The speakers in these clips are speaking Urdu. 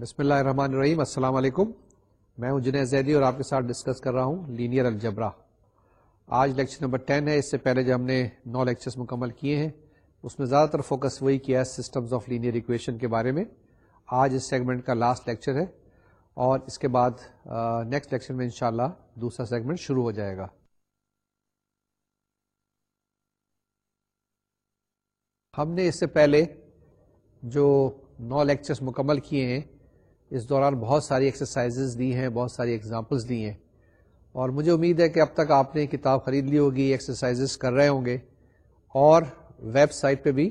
بسم اللہ الرحمن الرحیم السلام علیکم میں ہوں جنید زیدی اور آپ کے ساتھ ڈسکس کر رہا ہوں لینئر الجبرا آج لیکچر نمبر ٹین ہے اس سے پہلے جو ہم نے نو لیکچرز مکمل کیے ہیں اس میں زیادہ تر فوکس وہی کیا ہے سسٹمز آف لینئر ایکویشن کے بارے میں آج اس سیگمنٹ کا لاسٹ لیکچر ہے اور اس کے بعد نیکسٹ لیکچر میں انشاءاللہ دوسرا سیگمنٹ شروع ہو جائے گا ہم نے اس سے پہلے جو نو لیکچرز مکمل کیے ہیں اس دوران بہت ساری ایکسرسائزز دی ہیں بہت ساری ایگزامپلس دی ہیں اور مجھے امید ہے کہ اب تک آپ نے کتاب خرید لی ہوگی ایکسرسائزز کر رہے ہوں گے اور ویب سائٹ پہ بھی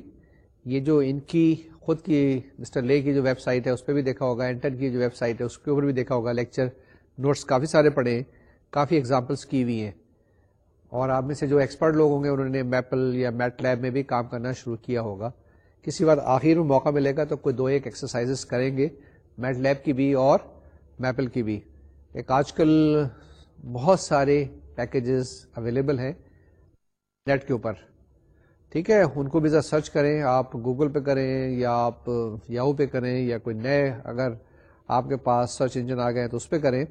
یہ جو ان کی خود کی مسٹر لے کی جو ویب سائٹ ہے اس پہ بھی دیکھا ہوگا انٹر کی جو ویب سائٹ ہے اس کے اوپر بھی دیکھا ہوگا لیکچر نوٹس کافی سارے پڑھے ہیں کافی ایگزامپلس کی ہوئی ہیں اور آپ میں سے جو ایکسپرٹ لوگ ہوں گے انہوں نے میپل یا میٹ لیب میں بھی کام کرنا شروع کیا ہوگا کسی بات آخر میں موقع ملے گا تو کوئی دو ایک ایکسرسائزز کریں گے میٹ لیب کی بھی اور میپل کی بھی ایک آج کل بہت سارے پیکیجز اویلیبل ہیں نیٹ کے اوپر ٹھیک ہے ان کو بھی ذرا سرچ کریں آپ گوگل پہ کریں یا آپ یاہو پہ کریں یا کوئی نئے اگر آپ کے پاس سرچ انجن آ گئے تو اس پہ کریں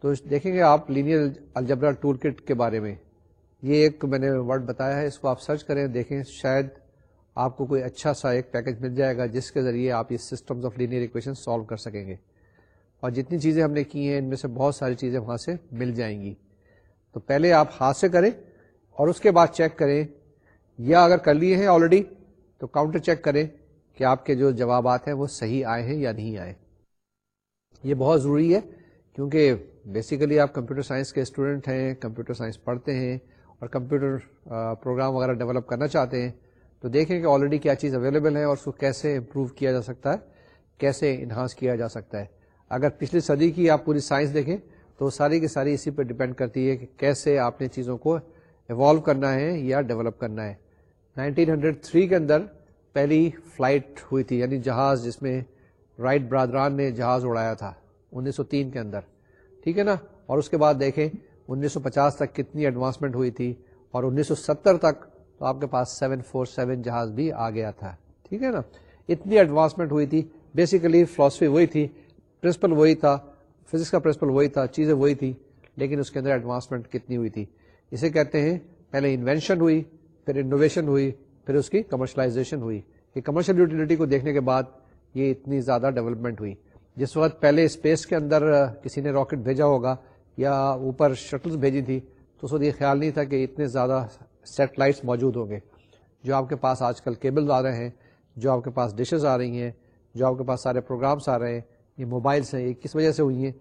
تو دیکھیں گے آپ لینئر الجبرا ٹول کٹ کے بارے میں یہ ایک میں نے ورڈ بتایا ہے اس کو آپ سرچ کریں دیکھیں شاید آپ کو کوئی اچھا سا ایک پیکج مل جائے گا جس کے ذریعے آپ یہ system of linear equation solve کر سکیں گے اور جتنی چیزیں ہم نے کی ہیں ان میں سے بہت ساری چیزیں وہاں سے مل جائیں گی تو پہلے آپ ہاتھ سے کریں اور اس کے بعد چیک کریں یا اگر کر لیے ہیں آلریڈی تو کاؤنٹر چیک کریں کہ آپ کے جو جوابات ہیں وہ صحیح آئے ہیں یا نہیں آئے یہ بہت ضروری ہے کیونکہ بیسیکلی آپ کمپیوٹر سائنس کے اسٹوڈنٹ ہیں کمپیوٹر سائنس پڑھتے ہیں اور کمپیوٹر پروگرام وغیرہ ڈیولپ کرنا چاہتے ہیں تو دیکھیں کہ آلریڈی کیا چیز اویلیبل ہے اور اس کو کیسے امپروو کیا جا سکتا ہے کیسے انہانس کیا جا سکتا ہے اگر پچھلی صدی کی آپ پوری سائنس دیکھیں تو ساری کی ساری اسی پہ ڈپینڈ کرتی ہے کہ کیسے آپ نے چیزوں کو ایوالو کرنا ہے یا ڈیولپ کرنا ہے 1903 کے اندر پہلی فلائٹ ہوئی تھی یعنی جہاز جس میں رائٹ برادران نے جہاز اڑایا تھا 1903 کے اندر ٹھیک ہے نا اور اس کے بعد دیکھیں 1950 تک کتنی ایڈوانسمنٹ ہوئی تھی اور 1970 تک تو آپ کے پاس سیون فور سیون جہاز بھی آ گیا تھا ٹھیک ہے نا اتنی ایڈوانسمنٹ ہوئی تھی بیسیکلی فلاسفی وہی تھی پرنسپل وہی تھا فزکس کا پرنسپل وہی تھا چیزیں وہی تھی لیکن اس کے اندر ایڈوانسمنٹ کتنی ہوئی تھی اسے کہتے ہیں پہلے انوینشن ہوئی پھر انوویشن ہوئی پھر اس کی کمرشلائزیشن ہوئی کہ کمرشل یوٹیلیٹی کو دیکھنے کے بعد یہ اتنی زیادہ ڈیولپمنٹ ہوئی جس وقت پہلے اسپیس کے اندر کسی نے راکٹ بھیجا ہوگا یا اوپر شٹلز بھیجی تھی تو اس وقت یہ خیال نہیں تھا کہ اتنے زیادہ سیٹلائٹس موجود ہوں گے جو آپ کے پاس آج کل کیبل آ رہے ہیں جو آپ کے پاس ڈشز آ رہی ہیں جو آپ کے پاس سارے پروگرامس آ رہے ہیں یہ موبائلس ہیں یہ کس وجہ سے ہوئی ہیں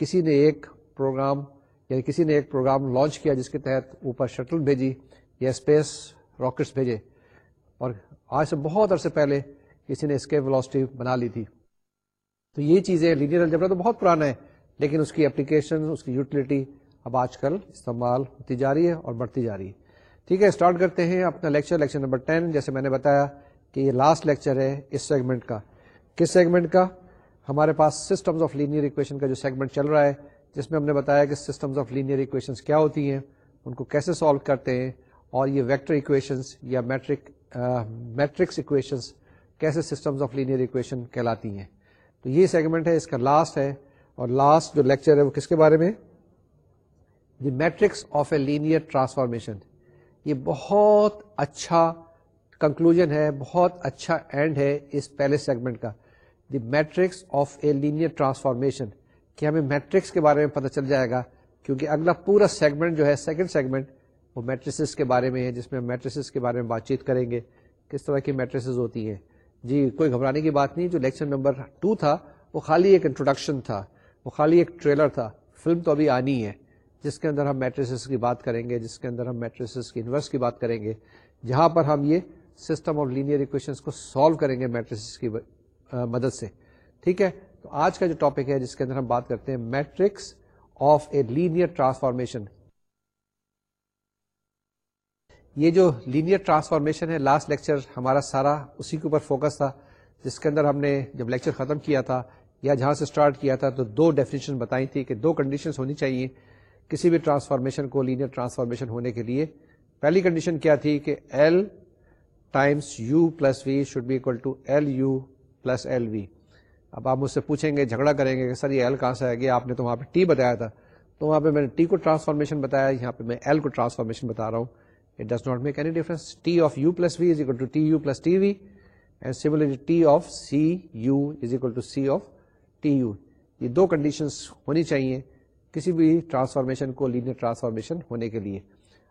کسی نے ایک پروگرام یا یعنی کسی نے ایک پروگرام لانچ کیا جس کے تحت اوپر شٹل بھیجی یا اسپیس راکٹس بھیجے اور آج سے بہت عرصے پہلے کسی نے اسکیپ ولاسٹی بنا لی تھی تو یہ چیزیں لینئر الجبرا تو بہت پرانا ہے لیکن اس کی اپلیکیشن اس کی یوٹیلیٹی اب آج کل استعمال ہوتی جا رہی ہے اور بڑھتی جا رہی ہے ٹھیک ہے اسٹارٹ کرتے ہیں اپنا لیکچر لیکچر نمبر ٹین جیسے میں نے بتایا کہ یہ لاسٹ لیکچر ہے اس سیگمنٹ کا کس سیگمنٹ کا ہمارے پاس سسٹمز آف لینئر اکویشن کا جو سیگمنٹ چل رہا ہے جس میں ہم نے بتایا کہ سسٹمز آف لینئر ایکویشنز کیا ہوتی ہیں ان کو کیسے سالو کرتے ہیں اور یہ ویکٹر ایکویشنز یا میٹرک میٹرکس ایکویشنز کیسے سسٹمز آف لینئر اکویشن کہلاتی ہیں تو یہ سیگمنٹ ہے اس کا لاسٹ ہے اور لاسٹ جو لیکچر ہے وہ کس کے بارے میں the matrix of a linear transformation یہ بہت اچھا کنکلوژن ہے بہت اچھا اینڈ ہے اس پہلے سیگمنٹ کا the matrix of a linear transformation کہ ہمیں میٹرکس کے بارے میں پتہ چل جائے گا کیونکہ اگلا پورا سیگمنٹ جو ہے سیکنڈ سیگمنٹ وہ میٹریسز کے بارے میں ہے جس میں میٹریسز کے بارے میں بات چیت کریں گے کس طرح کی میٹریسز ہوتی ہیں جی کوئی گھبرانے کی بات نہیں جو لیکچر نمبر ٹو تھا وہ خالی ایک انٹروڈکشن تھا وہ خالی ایک ٹریلر تھا فلم تو ابھی آنی ہے جس کے اندر ہم میٹریسز کی بات کریں گے جس کے اندر ہم میٹریسز کی انورس کی بات کریں گے جہاں پر ہم یہ سسٹم آف لینئر اکویشنس کو سالو کریں گے میٹریسز کی مدد سے ٹھیک ہے تو آج کا جو ٹاپک ہے جس کے اندر ہم بات کرتے ہیں matrix of a linear transformation یہ جو لینئر ٹرانسفارمیشن ہے لاسٹ لیکچر ہمارا سارا اسی کے اوپر فوکس تھا جس کے اندر ہم نے جب لیکچر ختم کیا تھا یا جہاں سے اسٹارٹ کیا تھا تو دو ڈیفینیشن بتائی تھی کہ دو کنڈیشنز ہونی چاہیے کسی بھی ٹرانسفارمیشن کو لینئر ٹرانسفارمیشن ہونے کے لیے پہلی کنڈیشن کیا تھی کہ L times U plus V should be equal to L U plus L V اب آپ مجھ سے پوچھیں گے جھگڑا کریں گے کہ سر یہ ایل کہاں سے آئے گی آپ نے تو وہاں پہ ٹی بتایا تھا تو وہاں پہ میں نے ٹی کو ٹرانسفارمیشن بتایا یہاں پہ میں ایل کو ٹرانسفارمیشن بتا رہا ہوں it does not make any difference T of U plus V is equal to T U plus T V and similarly T of C U is equal to C of T U یہ دو کنڈیشنس ہونی چاہیے کسی بھی ٹرانسفارمیشن کو لینئر ٹرانسفارمیشن ہونے کے لیے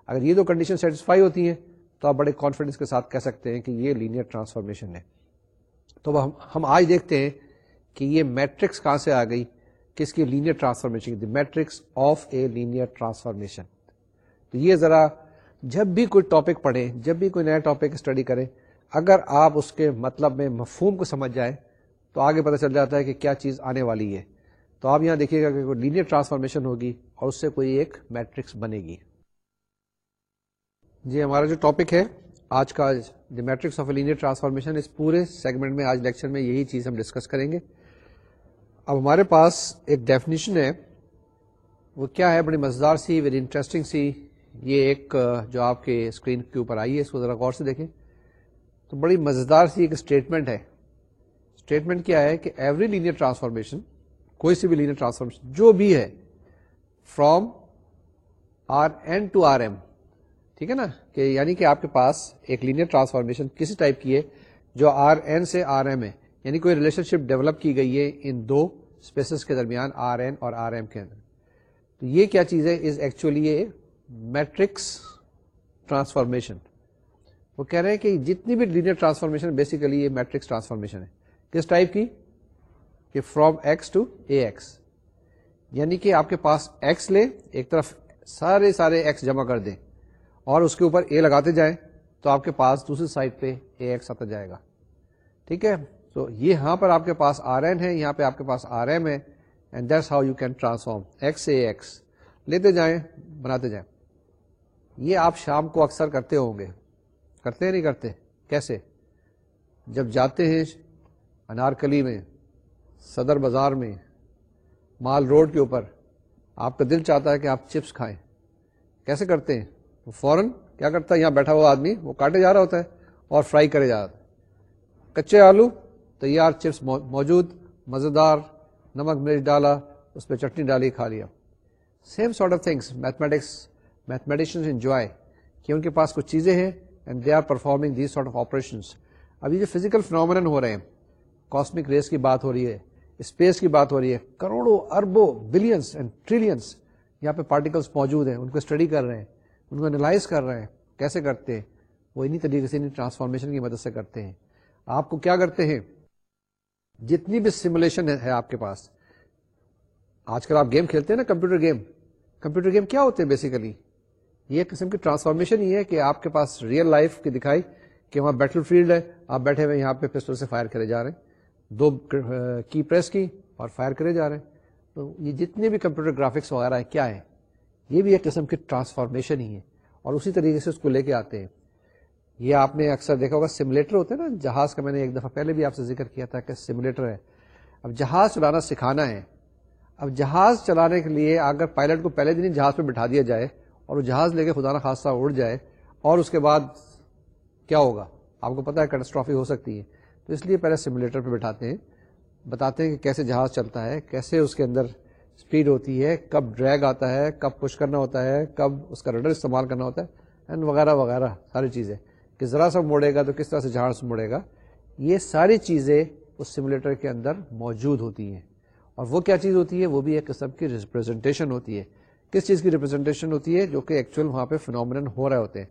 اگر یہ دو کنڈیشن سیٹسفائی ہوتی ہیں تو آپ بڑے کانفیڈینس کے ساتھ کہہ سکتے ہیں کہ یہ لینئر ٹرانسفارمیشن ہے تو ہم آج دیکھتے ہیں کہ یہ میٹرکس کہاں سے آ گئی کس کی linear transformation the matrix of a linear transformation تو یہ ذرا جب بھی کوئی ٹاپک پڑھیں جب بھی کوئی نیا ٹاپک اسٹڈی کریں اگر آپ اس کے مطلب میں مفہوم کو سمجھ جائیں تو آگے پتہ چل جاتا ہے کہ کیا چیز آنے والی ہے تو آپ یہاں دیکھیے گا کہ کوئی لینئر ٹرانسفارمیشن ہوگی اور اس سے کوئی ایک میٹرکس بنے گی جی ہمارا جو ٹاپک ہے آج کا میٹرکس آف لینئر ٹرانسفارمیشن اس پورے سیگمنٹ میں آج لیکچر میں یہی چیز ہم ڈسکس کریں گے اب ہمارے پاس ایک ڈیفینیشن ہے وہ کیا ہے بڑی مزدار سی ویری انٹرسٹنگ سی یہ ایک جو آپ کے اسکرین کے اوپر آئی ہے اس کو ذرا غور سے دیکھیں تو بڑی سی ایک اسٹیٹمنٹ ہے اسٹیٹمنٹ کیا ہے کہ ایوری لینئر ٹرانسفارمیشن کوئی سی بھی لینئر ٹرانسفارمیشن جو بھی ہے from R N to R M ٹھیک ہے نا کہ یعنی کہ آپ کے پاس ایک لینئر ٹرانسفارمیشن کسی ٹائپ کی ہے جو آر این سے آر ایم ہے یعنی کوئی ریلیشن شپ ڈیولپ کی گئی ہے ان دو اسپیسز کے درمیان آر این اور آر ایم کے اندر تو یہ کیا چیز ہے از ایکچولی میٹرکس ٹرانسفارمیشن وہ کہہ رہے ہیں کہ جتنی بھی لینئر ٹرانسفارمیشن بیسیکلی یہ میٹرکس ٹرانسفارمیشن ہے کس ٹائپ کی کہ from X to A X یعنی کہ آپ کے پاس ایکس لے ایک طرف سارے سارے ایکس جمع کر دیں اور اس کے اوپر اے لگاتے جائیں تو آپ کے پاس دوسری سائڈ پہ اے ایکس آتا جائے گا ٹھیک ہے تو یہاں پر آپ کے پاس آر این ہے یہاں پہ آپ کے پاس آر ایم ہے and that's how you can transform X A X لیتے جائیں بناتے جائیں یہ آپ شام کو اکثر کرتے ہوں گے کرتے نہیں کرتے کیسے جب جاتے ہیں انارکلی میں صدر بازار میں مال روڈ کے اوپر آپ کا دل چاہتا ہے کہ آپ چپس کھائیں کیسے کرتے ہیں وہ فوراً کیا کرتا ہے یہاں بیٹھا ہوا آدمی وہ کاٹے جا رہا ہوتا ہے اور فرائی کرے جا رہا کچے آلو تیار چپس موجود مزیدار نمک مرچ ڈالا اس پہ چٹنی ڈالی کھا لیا same sort of things mathematics mathematician enjoy کہ ان کے پاس کچھ چیزیں ہیں and they are performing these sort of operations ابھی جو فزیکل فنامن ہو رہے ہیں کاسمک ریس کی بات ہو رہی ہے اسپیس کی بات ہو رہی ہے کروڑوں اربوں بلینس اینڈ ٹریلینس یہاں پہ پارٹیکلس موجود ہیں ان کو اسٹڈی کر رہے ہیں ان کو انالائز کر رہے ہیں کیسے کرتے ہیں وہ انہیں طریقے سے ٹرانسفارمیشن کی مدد سے کرتے ہیں آپ کو کیا کرتے ہیں جتنی بھی سمولیشن ہے آپ کے پاس آج کل آپ گیم کھیلتے ہیں نا کمپیوٹر گیم کمپیوٹر گیم کیا ہوتے ہیں بیسیکلی یہ قسم کی ٹرانسفارمیشن ہی ہے کہ آپ کے پاس ریئل لائف کی دکھائی کہ وہاں بیٹل فیلڈ ہے آپ بیٹھے ہوئے یہاں پہ پسٹل سے فائر کرے جا رہے ہیں دو کی پریس کی اور فائر کرے جا رہے ہیں تو یہ جتنے بھی کمپیوٹر گرافکس وغیرہ ہیں کیا ہیں یہ بھی ایک قسم کی ٹرانسفارمیشن ہی ہے اور اسی طریقے سے اس کو لے کے آتے ہیں یہ آپ نے اکثر دیکھا ہوگا سمولیٹر ہوتے ہیں نا جہاز کا میں نے ایک دفعہ پہلے بھی آپ سے ذکر کیا تھا کہ سیمولیٹر ہے اب جہاز چلانا سکھانا ہے اب جہاز چلانے کے لیے اگر پائلٹ کو پہلے دن ہی جہاز پہ بٹھا دیا جائے اور وہ جہاز لے کے خدا نا خاصہ اڑ جائے اور اس کے بعد کیا ہوگا آپ کو پتا ہے کیٹسٹرافی ہو سکتی ہے تو اس لیے پہلے سمولیٹر پہ بٹھاتے ہیں بتاتے ہیں کہ کیسے جہاز چلتا ہے کیسے اس کے اندر اسپیڈ ہوتی ہے کب ڈریگ آتا ہے کب پش کرنا ہوتا ہے کب اس کا رڈر استعمال کرنا ہوتا ہے اینڈ وغیرہ وغیرہ ساری چیزیں کہ ذرا سا موڑے گا تو کس طرح سے جہاز موڑے گا یہ ساری چیزیں اس سمولیٹر کے اندر موجود ہوتی ہیں اور وہ کیا چیز ہوتی ہے وہ بھی ایک قسم کی ریپرزنٹیشن ہوتی ہے کس چیز کی ریپرزنٹیشن ہوتی ہے جو کہ ایکچوئل وہاں پہ فنومنل ہو رہے ہوتے ہیں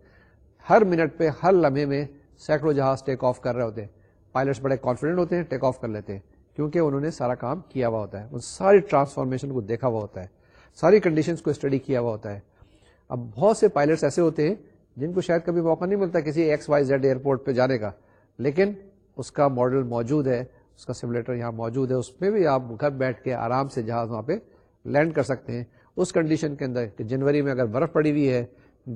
ہر منٹ پہ ہر لمحے میں سینکڑوں جہاز ٹیک آف کر رہے ہوتے ہیں پائلٹس بڑے کانفیڈنٹ ہوتے ہیں ٹیک آف کر لیتے ہیں کیونکہ انہوں نے سارا کام کیا ہوا ہوتا ہے ساری ٹرانسفارمیشن کو دیکھا ہوا ہوتا ہے ساری کنڈیشنس کو اسٹڈی کیا ہوا ہوتا ہے اب بہت سے پائلٹس ایسے ہوتے ہیں جن کو شاید کبھی موقع نہیں ملتا کسی ایکس وائی زیڈ ایئرپورٹ پہ جانے کا لیکن اس کا ماڈل موجود ہے اس کا سیمولیٹر یہاں موجود ہے اس میں بھی آپ گھر بیٹھ کے آرام سے جہاز وہاں پہ لینڈ کر سکتے ہیں اس کنڈیشن کے اندر کہ جنوری میں اگر برف پڑی ہوئی ہے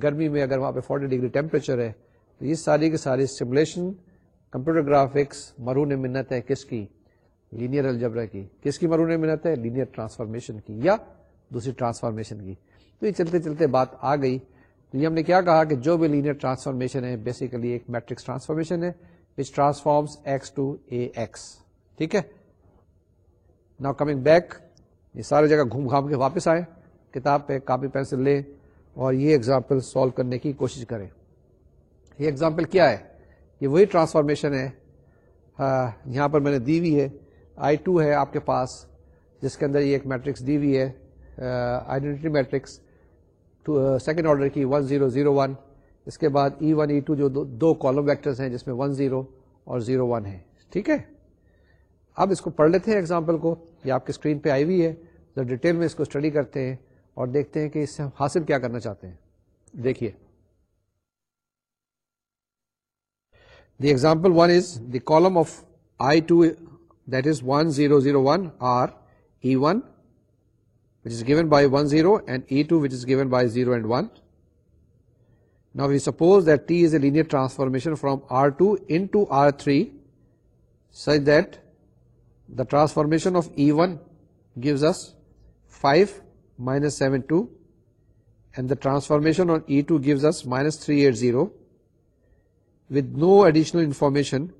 گرمی میں اگر وہاں پہ فورٹی ڈگری ٹیمپریچر ہے تو یہ ساری کے ساری سیمولیشن کمپیوٹر گرافکس مرون منت ہے کس کی لینئر الجبرا کی کس کی مرون منت ہے لینئر ٹرانسفارمیشن کی یا دوسری ٹرانسفارمیشن کی تو یہ چلتے چلتے بات آ گئی تو یہ ہم نے کیا کہا کہ جو بھی لینئر ٹرانسفارمیشن ہے بیسیکلی ایک میٹرکس ٹرانسفارمیشن ہے which transforms X X to A ٹھیک ہے ناؤ کمنگ بیک یہ سارے جگہ گھوم گھام کے واپس آئیں کتاب پہ کاپی پینسل لیں اور یہ اگزامپل سالو کرنے کی کوشش کریں یہ اگزامپل کیا ہے یہ وہی ٹرانسفارمیشن ہے یہاں پر میں نے دی ہوئی ہے آئی ٹو ہے آپ کے پاس جس کے اندر یہ ایک میٹرکس دی ہوئی ہے آئیڈینٹی میٹرکس سیکنڈ آرڈر کی ون زیرو زیرو ون اس کے بعد ای ون ای ٹو جو دو کالم ویکٹرز ہیں جس میں ون زیرو اور زیرو ون ہے ٹھیک ہے اب اس کو پڑھ لیتے ہیں اگزامپل کو یہ آپ کی اسکرین پہ آئی ہوئی ہے ڈیٹیل میں اس کو اسٹڈی کرتے ہیں اور دیکھتے ہیں کہ اس سے ہم حاصل کیا کرنا چاہتے ہیں دیکھیے The example one is the column of I2, that is 1001 are E1, which is given by 10, and E2, which is given by 0 and 1. Now we suppose that T is a linear transformation from R2 into R3, such that the transformation of E1 gives us 5 minus 72, and the transformation on E2 gives us minus 380 with no additional information.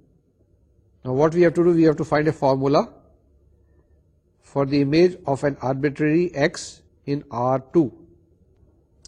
Now what we have to do, we have to find a formula for the image of an arbitrary x in R2.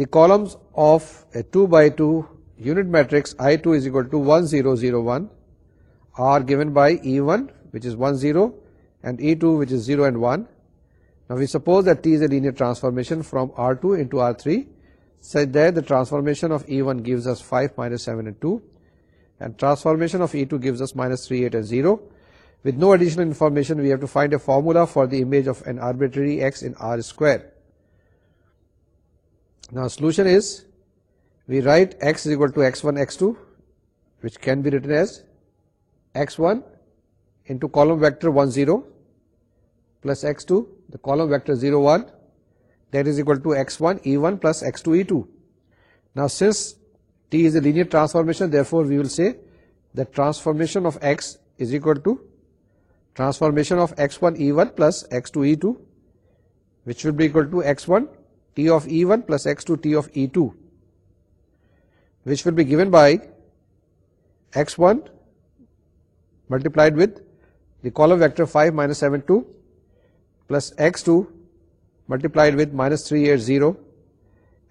the columns of a 2x2 unit matrix I2 is equal to 1, 0, 0, 1 are given by E1, which is 1, 0, and E2, which is 0 and 1. Now we suppose that T is a linear transformation from R2 into R3. Sir the transformations three eight is zero with no additional information we have to find a formula for the arbitrary vector one zero plus s two the column vector zero one multiplied with the column vector five minus seven two plus s two multiplied with minus 3 is 0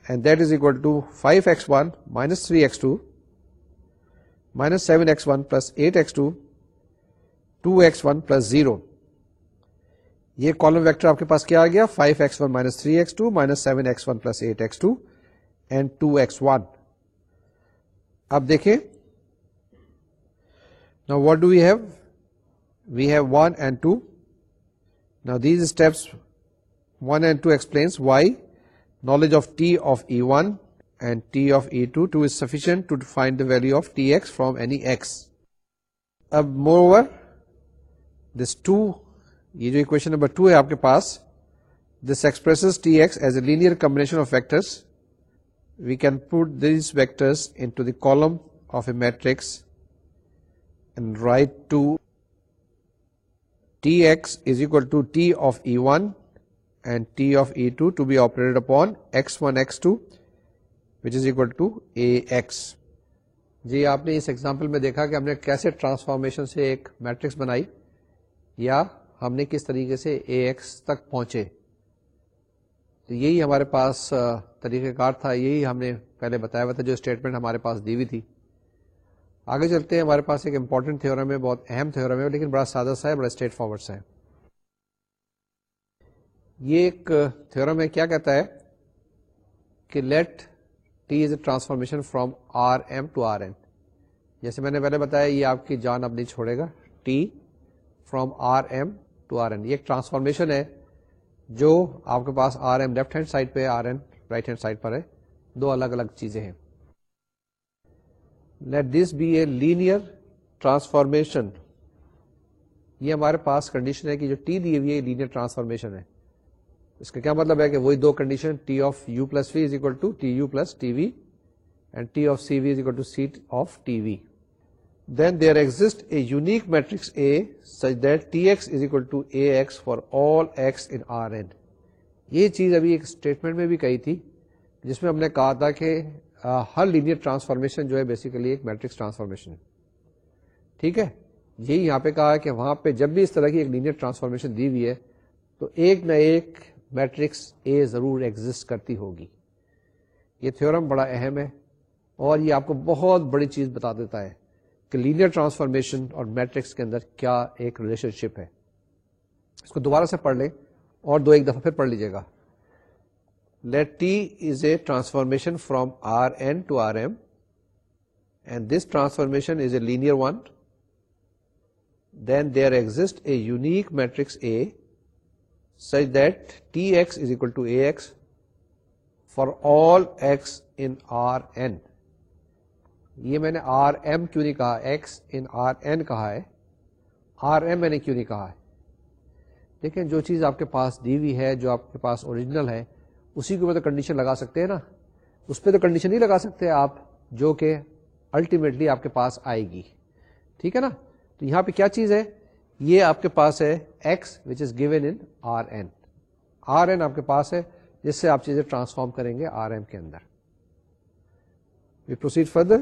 and that is equal to 5x1 minus 3x2 minus 7x1 plus 8x2 2x1 plus 0. یہ کالم ویکٹر آپ کے پاس کیا آ گیا five x one minus three x two minus seven x one plus eight x two and two x one اب دیکھیں نا what do we have we have one and two نا these steps one and two explain why knowledge of T of e one and T of e two is sufficient value of T's from اب مور اوور دس ٹو یہ جو اکویشن نمبر ٹو ہے آپ کے پاس this express T x as a linear combination of vectors we can put to the column of a matrix and write to T x is equal to T of e one جی آپ نے اس ایگزامپل میں دیکھا کہ ہم نے کیسے ٹرانسفارمیشن سے ایک میٹرکس بنائی یا ہم نے کس طریقے سے اے ایکس تک پہنچے تو یہی ہمارے پاس طریقہ کار تھا یہی ہم نے پہلے بتایا ہوا تھا جو اسٹیٹمنٹ ہمارے پاس دی ہوئی تھی آگے چلتے ہیں ہمارے پاس ایک امپورٹنٹ تھیورم ہے بہت اہم تھیورم ہے لیکن بڑا سادہ سا ہے بڑا اسٹریٹ سا ہے یہ ایک تھورم ہے کیا کہتا ہے کہ let T is a transformation from R M to R N جیسے میں نے پہلے بتایا یہ آپ کی جان اب نہیں چھوڑے گا T from R m to R n یہ ایک ٹرانسفارمیشن ہے جو آپ کے پاس R m left hand side پہ R m right hand side پر ہے دو الگ الگ چیزیں ہیں let this be a linear transformation یہ ہمارے پاس کنڈیشن ہے کہ جو ٹی دی ہوئی ہے لینئر ٹرانسفارمیشن ہے اس کا کیا مطلب ہے کہ وہی دو condition T of u plus v is equal to T u plus T v and T of c v is equal to c of T v then there exist a unique matrix A such that T x is equal to A x for all x in R n یہ چیز ابھی ایک اسٹیٹمنٹ میں بھی کہی تھی جس میں ہم نے کہا تھا کہ ہر لینئر ٹرانسفارمیشن جو ہے بیسیکلی ایک میٹرکس ٹرانسفارمیشن ٹھیک ہے یہی یہاں پہ کہا ہے کہ وہاں پہ جب بھی اس طرح کی ایک لینئر ٹرانسفارمیشن دی ہوئی ہے تو ایک نہ ایک میٹرکس اے ضرور ایگزٹ کرتی ہوگی یہ تھیورم بڑا اہم ہے اور یہ آپ کو بہت بڑی چیز بتا دیتا ہے کہ لینئر ٹرانسفارمیشن اور میٹرکس کے اندر کیا ایک ریلیشن شپ ہے اس کو دوبارہ سے پڑھ لیں اور دو ایک دفعہ پھر پڑھ لیجیے گا let T is a transformation from R n to R m and this transformation is a linear one then there exist a unique matrix A ax that T x is equal to A x for all x نہیں کہا ایکس ان آر این کہا ہے آر ایم میں نے کیوں نہیں کہا ہے دیکھیں جو چیز آپ کے پاس دی ہوئی ہے جو آپ کے پاس اوریجنل ہے اسی کے اوپر تو کنڈیشن لگا سکتے ہیں نا اس پہ تو کنڈیشن نہیں لگا سکتے آپ جو کہ الٹیمیٹلی آپ کے پاس آئے گی ٹھیک ہے نا تو یہاں پہ کیا چیز ہے یہ آپ کے پاس ہے X which is given in R N R N آپ کے پاس ہے جس سے آپ چیزیں ٹرانسفارم کریں گے آر ایم کے اندر پروسیڈ فردر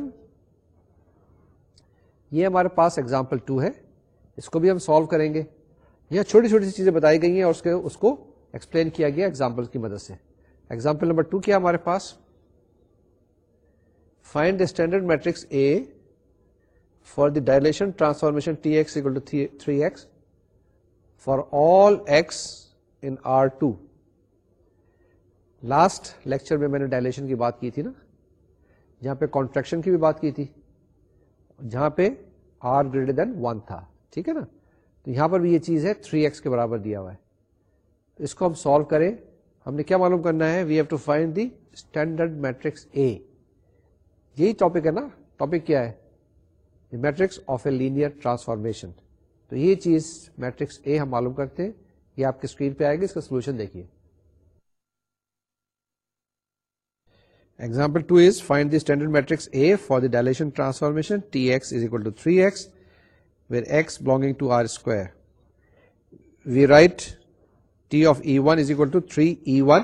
یہ ہمارے پاس ایگزامپل ٹو ہے اس کو بھی ہم سالو کریں گے یہاں چھوٹی چھوٹی سی چیزیں بتائی گئی ہیں اور اس کے اس کو ایکسپلین کیا گیا ایگزامپل کی مدد سے ایگزامپل نمبر ٹو کیا ہمارے پاس find standard matrix A for the last lecture میں میں نے dilation کی بات کی تھی نا جہاں پہ کانٹریکشن کی بھی بات کی تھی جہاں پہ آر گریٹر دین ون تھا ٹھیک ہے نا تو یہاں پر بھی یہ چیز ہے تھری ایکس کے برابر دیا ہوا ہے اس کو ہم سالو کریں ہم نے کیا معلوم کرنا ہے we have to find the standard matrix A یہی ٹاپک ہے نا ٹاپک کیا ہے matrix of a linear transformation تو یہ چیز میٹرکس اے ہم معلوم کرتے ہیں یہ آپ کی اسکرین پہ آئے گی اس کا سولوشن دیکھیے dilation transformation we write T of e one is equal to three e one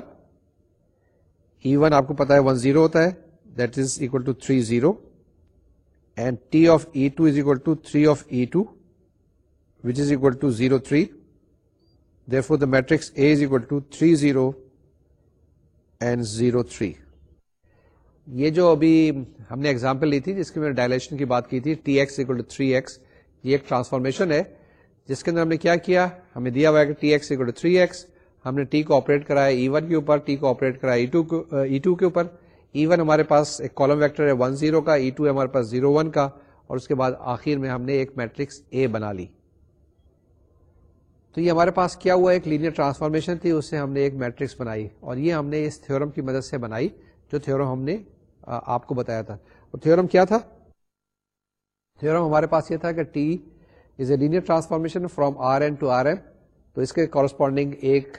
e one آپ کو پتا ہے ہوتا ہے equal to three zero and t of e2 is equal to 3 of e2 which is equal to 0 3 therefore the matrix a is equal to 3 0 and 0 3 یہ جو ابھی ہم نے اگزامپل لی تھی جس کی میں نے ڈائلیشن کی بات کی تھی T X equal to three X یہ ایک ٹرانسفارمیشن ہے جس کے اندر ہم نے کیا کیا ہمیں دیا ہوا ہے کہ T X equal to three X ہم نے ٹی کو آپریٹ کرایا ای ون کے اوپر ٹی کو آپریٹ کرایا ای ٹو کے اوپر ایون ہمارے پاس ایک کالم ویکٹر ہے ون زیرو کا ای e ٹو ہمارے پاس زیرو ون کا اور اس کے بعد آخر میں ہم نے ایک میٹرکس اے بنا لی تو یہ ہمارے پاس کیا ہوا ایک لینئر ٹرانسفارمیشن تھی اس سے ہم نے ایک میٹرکس بنائی اور یہ ہم نے اس تھیورم کی مدد سے بنائی جو تھیورم ہم نے آپ کو بتایا تھا اور تھیورم کیا تھا تھیورم ہمارے پاس یہ تھا کہ T is a linear transformation from R N to R M تو اس کے کورسپونڈنگ ایک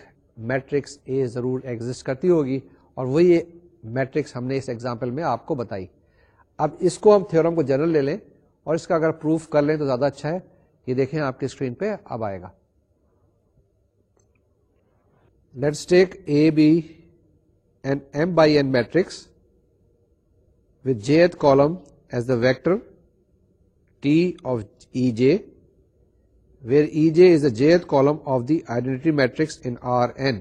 میٹرکس اے ضرور ایگزٹ کرتی ہوگی اور وہ یہ میٹرکس ہم نے اس ایگزامپل میں آپ کو بتائی اب اس کو ہم تھیورم کو جنرل لے لیں اور اس کا اگر پروف کر لیں تو زیادہ اچھا ہے یہ دیکھیں آپ کی اسکرین پہ اب آئے گا let's take A be and m by n matrix with jth column as the vector T of e j where e j is the jth column of the identity matrix in R n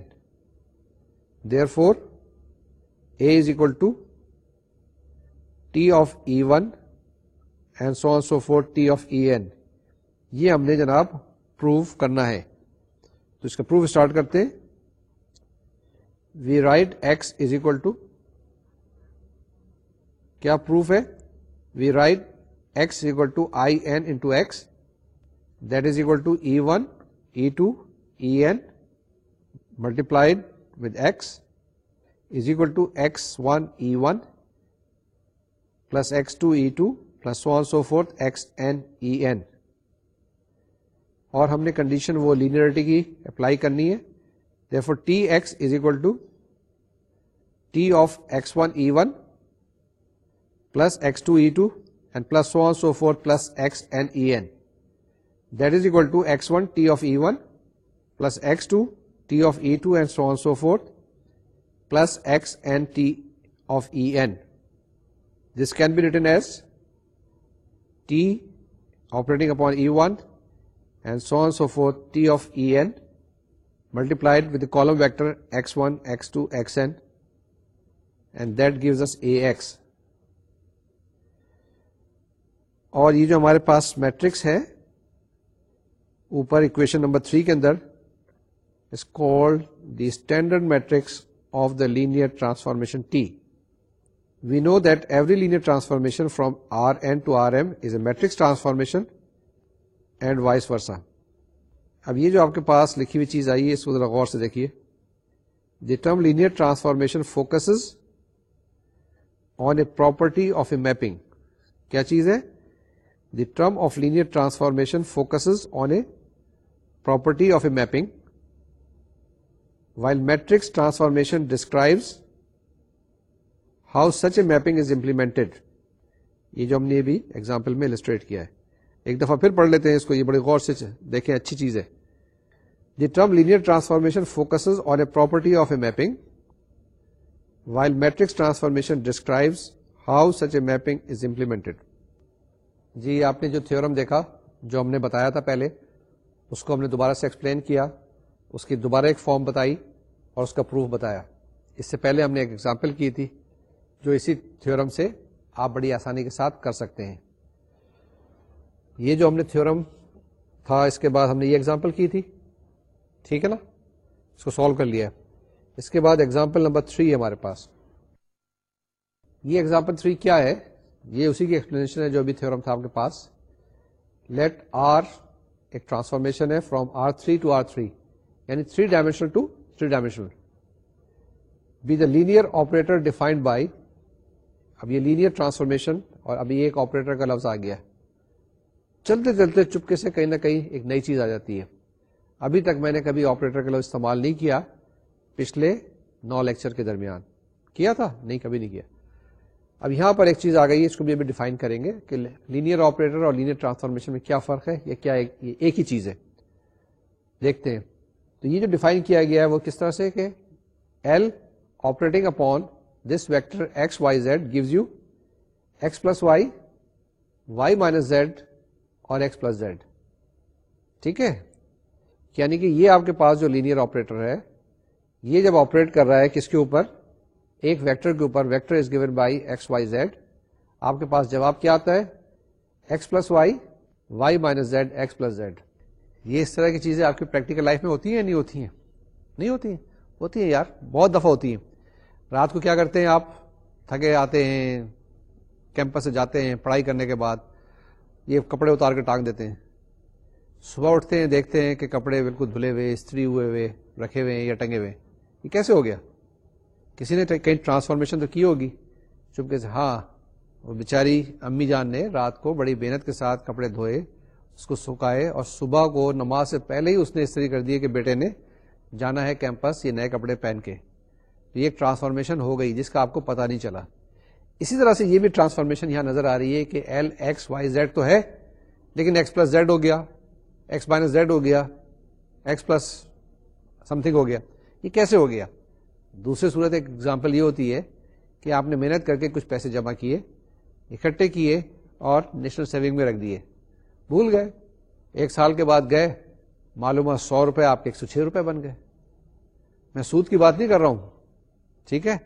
therefore is equal to T of e one and so on forth T of e n یہ ہم نے جناب پروف کرنا ہے تو اس کا پروف اسٹارٹ کرتے we write x is equal to کیا پروف ہے we write x equal to I n into x that is equal to e one e two e n multiplied with x is equal to x one e one plus x two e two plus one so forth x n e n اور ہم نے کنڈیشن وہ لینئرٹی کی اپلائی کرنی ہے therefore T x is equal to T of x one e one plus x two e two and plus one so forth plus x n e n that is equal to x one T of e one plus x two T of e two and so so forth plus s and T of e n this can be written as T operating upon e one and so so forth T of e n multiplied with column vector s one s two x n and that gives us A x اور یہ جو ہمارے پاس میٹرکس ہے اوپر اکویشن نمبر تھری کے اندر اس matrix of the linear transformation T. We know that every linear transformation from Rn to Rm is a matrix transformation and vice versa. اب یہ جو آپ کے پاس لکھی ہوئی چیز آئی ہے اس کو ذرا غور سے دیکھیے the term linear transformation focus on a property of a mapping کیا چیز ہے the term of linear transformation focus on a property of a mapping transformation describes how such a mapping is implemented یہ جو ہم نے بھی ایگزامپل میں السٹریٹ کیا ہے ایک دفعہ پھر پڑھ لیتے ہیں اس کو یہ بڑے غور سے دیکھیں اچھی چیز ہے the term linear transformation focus on a property of a mapping while matrix transformation describe how such a mapping is implemented جی آپ نے جو تھورم دیکھا جو ہم نے بتایا تھا پہلے اس کو ہم نے دوبارہ سے ایکسپلین کیا اس کی دوبارہ ایک فارم بتائی اور اس کا پروف بتایا اس سے پہلے ہم نے ایک ایگزامپل کی تھی جو اسی تھیورم سے آپ بڑی آسانی کے ساتھ کر سکتے ہیں یہ جو ہم نے تھیورم تھا اس کے بعد ہم نے یہ ایگزامپل کی تھی ٹھیک ہے نا اس کو سالو کر لیا اس کے بعد ایگزامپل نمبر تھری ہمارے پاس یہ ایگزامپل تھری کیا ہے یہ اسی کی ایکسپلینیشن ہے جو ابھی تھیورم تھا آپ کے پاس لیٹ آر ایک ٹرانسفارمیشن ہے from R three to R three یعنی three dimensional to three dimensional be the linear operator defined by اب یہ لینئر ٹرانسفارمیشن اور ابھی ایک آپریٹر کا لفظ آ گیا چلتے چلتے چپکے سے کہیں نہ کہیں ایک نئی چیز آ جاتی ہے ابھی تک میں نے کبھی آپریٹر کا لفظ استعمال نہیں کیا پچھلے نو لیکچر کے درمیان کیا تھا نہیں کبھی نہیں کیا اب یہاں پر ایک چیز آ گئی اس کو بھی ابھی ڈیفائن کریں گے کہ لینئر آپریٹر اور لینئر ٹرانسفارمیشن میں کیا فرق ہے یا کیا ایک ہی چیز ہے دیکھتے ہیں تو یہ جو ڈیفائن کیا گیا ہے وہ کس طرح سے کہ L operating upon this vector x y z gives you x plus y y minus z اور ایکس پلس زیڈ ٹھیک ہے یعنی کہ یہ آپ کے پاس جو لینئر آپریٹر ہے یہ جب آپریٹ کر رہا ہے کس کے اوپر ایک ویکٹر کے اوپر vector is given by x y z آپ کے پاس جواب کیا آتا ہے x plus y y minus z x plus z یہ اس طرح کی چیزیں آپ کی پریکٹیکل لائف میں ہوتی ہیں یا نہیں ہوتی ہیں نہیں ہوتی ہیں ہوتی ہیں یار بہت دفعہ ہوتی ہیں رات کو کیا کرتے ہیں آپ تھکے آتے ہیں کیمپس سے جاتے ہیں پڑھائی کرنے کے بعد یہ کپڑے اتار کے ٹانگ دیتے ہیں صبح اٹھتے ہیں دیکھتے ہیں کہ کپڑے بالکل دھلے ہوئے استری ہوئے ہوئے رکھے ہوئے ہیں یا ٹنگے ہوئے یہ کیسے ہو گیا کسی نے کہیں ٹرانسفارمیشن تو کی ہوگی چپکے سے ہاں وہ بیچاری امی جان نے رات کو بڑی محنت کے ساتھ کپڑے دھوئے اس کو سکھائے اور صبح کو نماز سے پہلے ہی اس نے اس طریقے کر دیے کہ بیٹے نے جانا ہے کیمپس یہ نئے کپڑے پہن کے یہ ایک ٹرانسفارمیشن ہو گئی جس کا آپ کو پتہ نہیں چلا اسی طرح سے یہ بھی ٹرانسفارمیشن یہاں نظر آ رہی ہے کہ ایل ایکس وائی زیڈ تو ہے لیکن ایکس پلس زیڈ ہو گیا ایکس مائنس زیڈ ہو گیا ایکس پلس سم تھنگ ہو گیا یہ کیسے ہو گیا دوسری صورت ایک ایگزامپل یہ ہوتی ہے کہ آپ نے محنت کر کے کچھ پیسے جمع کیے اکٹھے کیے اور نیشنل سیونگ میں رکھ دیے بھول گئے ایک سال کے بعد گئے معلوم ہے سو روپے آپ کے ایک سو چھ روپے بن گئے میں سود کی بات نہیں کر رہا ہوں ٹھیک ہے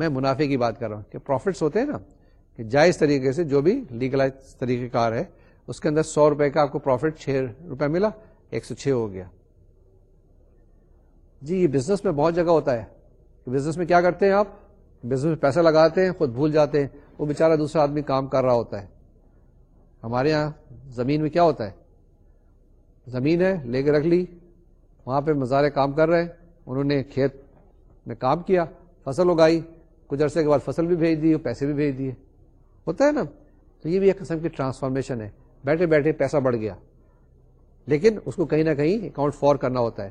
میں منافع کی بات کر رہا ہوں کہ پروفٹس ہوتے ہیں نا کہ جائز طریقے سے جو بھی لیگلائز طریقے کار ہے اس کے اندر سو روپے کا آپ کو پروفٹ چھ روپے ملا ایک سو چھ ہو گیا جی یہ بزنس میں بہت جگہ ہوتا ہے کہ بزنس میں کیا کرتے ہیں آپ بزنس میں پیسہ لگاتے ہیں خود بھول جاتے ہیں وہ بےچارا دوسرا آدمی کام کر رہا ہوتا ہے ہمارے یہاں زمین میں کیا ہوتا ہے زمین ہے لے کے رکھ لی وہاں پہ مزارے کام کر رہے ہیں انہوں نے کھیت میں کام کیا فصل اگائی کچھ عرصے کے بعد فصل بھی بھیج دی اور پیسے بھی بھیج دیے ہوتا ہے نا تو یہ بھی ایک قسم کی ٹرانسفارمیشن ہے بیٹھے بیٹھے پیسہ بڑھ گیا لیکن اس کو کہیں نہ کہیں اکاؤنٹ فور کرنا ہوتا ہے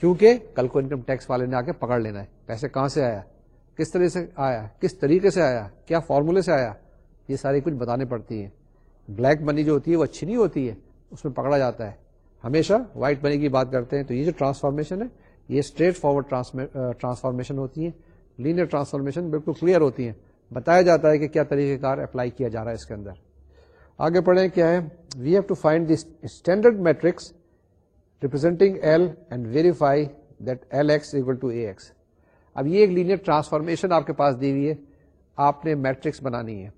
کیونکہ کل کو انکم ٹیکس والے نے آ کے پکڑ لینا ہے پیسے کہاں سے آیا کس طرح سے آیا کس طریقے سے آیا کیا فارمولے سے آیا یہ ساری کچھ بتانے پڑتی ہیں بلیک منی جو ہوتی ہے وہ اچھی نہیں ہوتی ہے اس میں پکڑا جاتا ہے ہمیشہ وائٹ منی کی بات کرتے ہیں تو یہ جو ٹرانسفارمیشن ہے یہ اسٹریٹ فارورڈ ٹرانسفارمیشن ہوتی ہے لینئر ٹرانسفارمیشن بالکل کلیئر ہوتی ہیں بتایا جاتا ہے کہ کیا طریقہ کار اپلائی کیا جا رہا ہے اس کے اندر آگے پڑھیں کیا ہے we have to find this standard matrix representing L and verify that L x to A x اب یہ ایک لینئر ٹرانسفارمیشن آپ کے پاس دی ہوئی ہے آپ نے میٹرکس بنانی ہے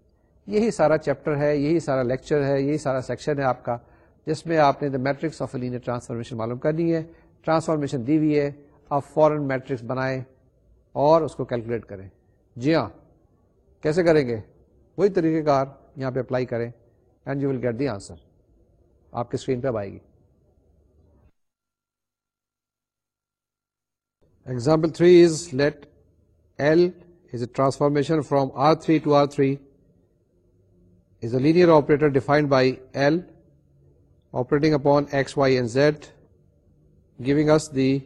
یہی سارا چیپٹر ہے یہی سارا لیکچر ہے یہی سارا سیکشن ہے آپ کا جس میں آپ نے دا میٹرکس آف ٹرانسفارمیشن معلوم کرنی ہے ٹرانسفارمیشن دی ہوئی ہے آپ فورن میٹرکس بنائیں اور اس کو کیلکولیٹ کریں جی ہاں کیسے کریں گے وہی طریقہ کار یہاں پہ اپلائی کریں and you will get the answer آپ کی اسکرین پہ اب آئے گی example three is let L is a transformation from R three to R three is a linear operator defined by L operating upon x, y, and z, giving us the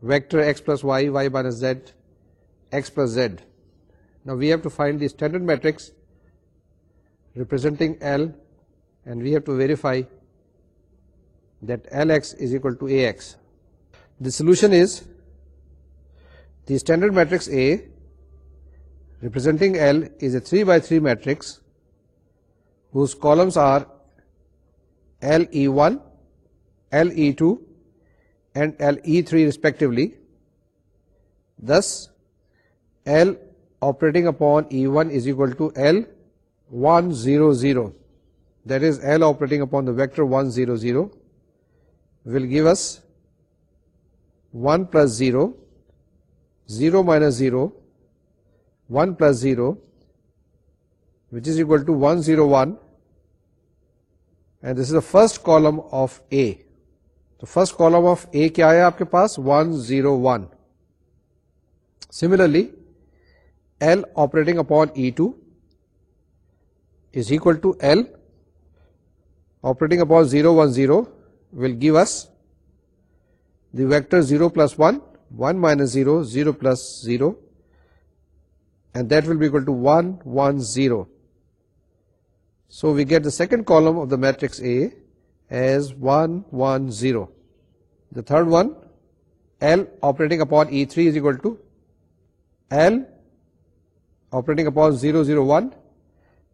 vector x plus y, y minus z, x plus z. Now we have to find the standard matrix representing L, and we have to verify that Lx is equal to Ax. The solution is the standard matrix A representing L is a 3 by 3 matrix whose columns are LE1, LE2 and LE3 respectively. Thus, L operating upon E1 is equal to L100, that is L operating upon the vector 100 will give us 1 plus 0, 0 minus 0, 1 plus 0, which is equal to one zero one and this is the first column of A تو فرسٹ کالم آف اے کیا ہے آپ کے پاس one zero one similarly L operating upon e two is equal to L operating upon zero one zero will gives the vector zero plus one one minus zero zero plus zero and that will بھی equal to one one zero So we get the second column of the matrix A as 1, 1, 0. The third one, L operating upon E3 is equal to L operating upon 0, 0, 1.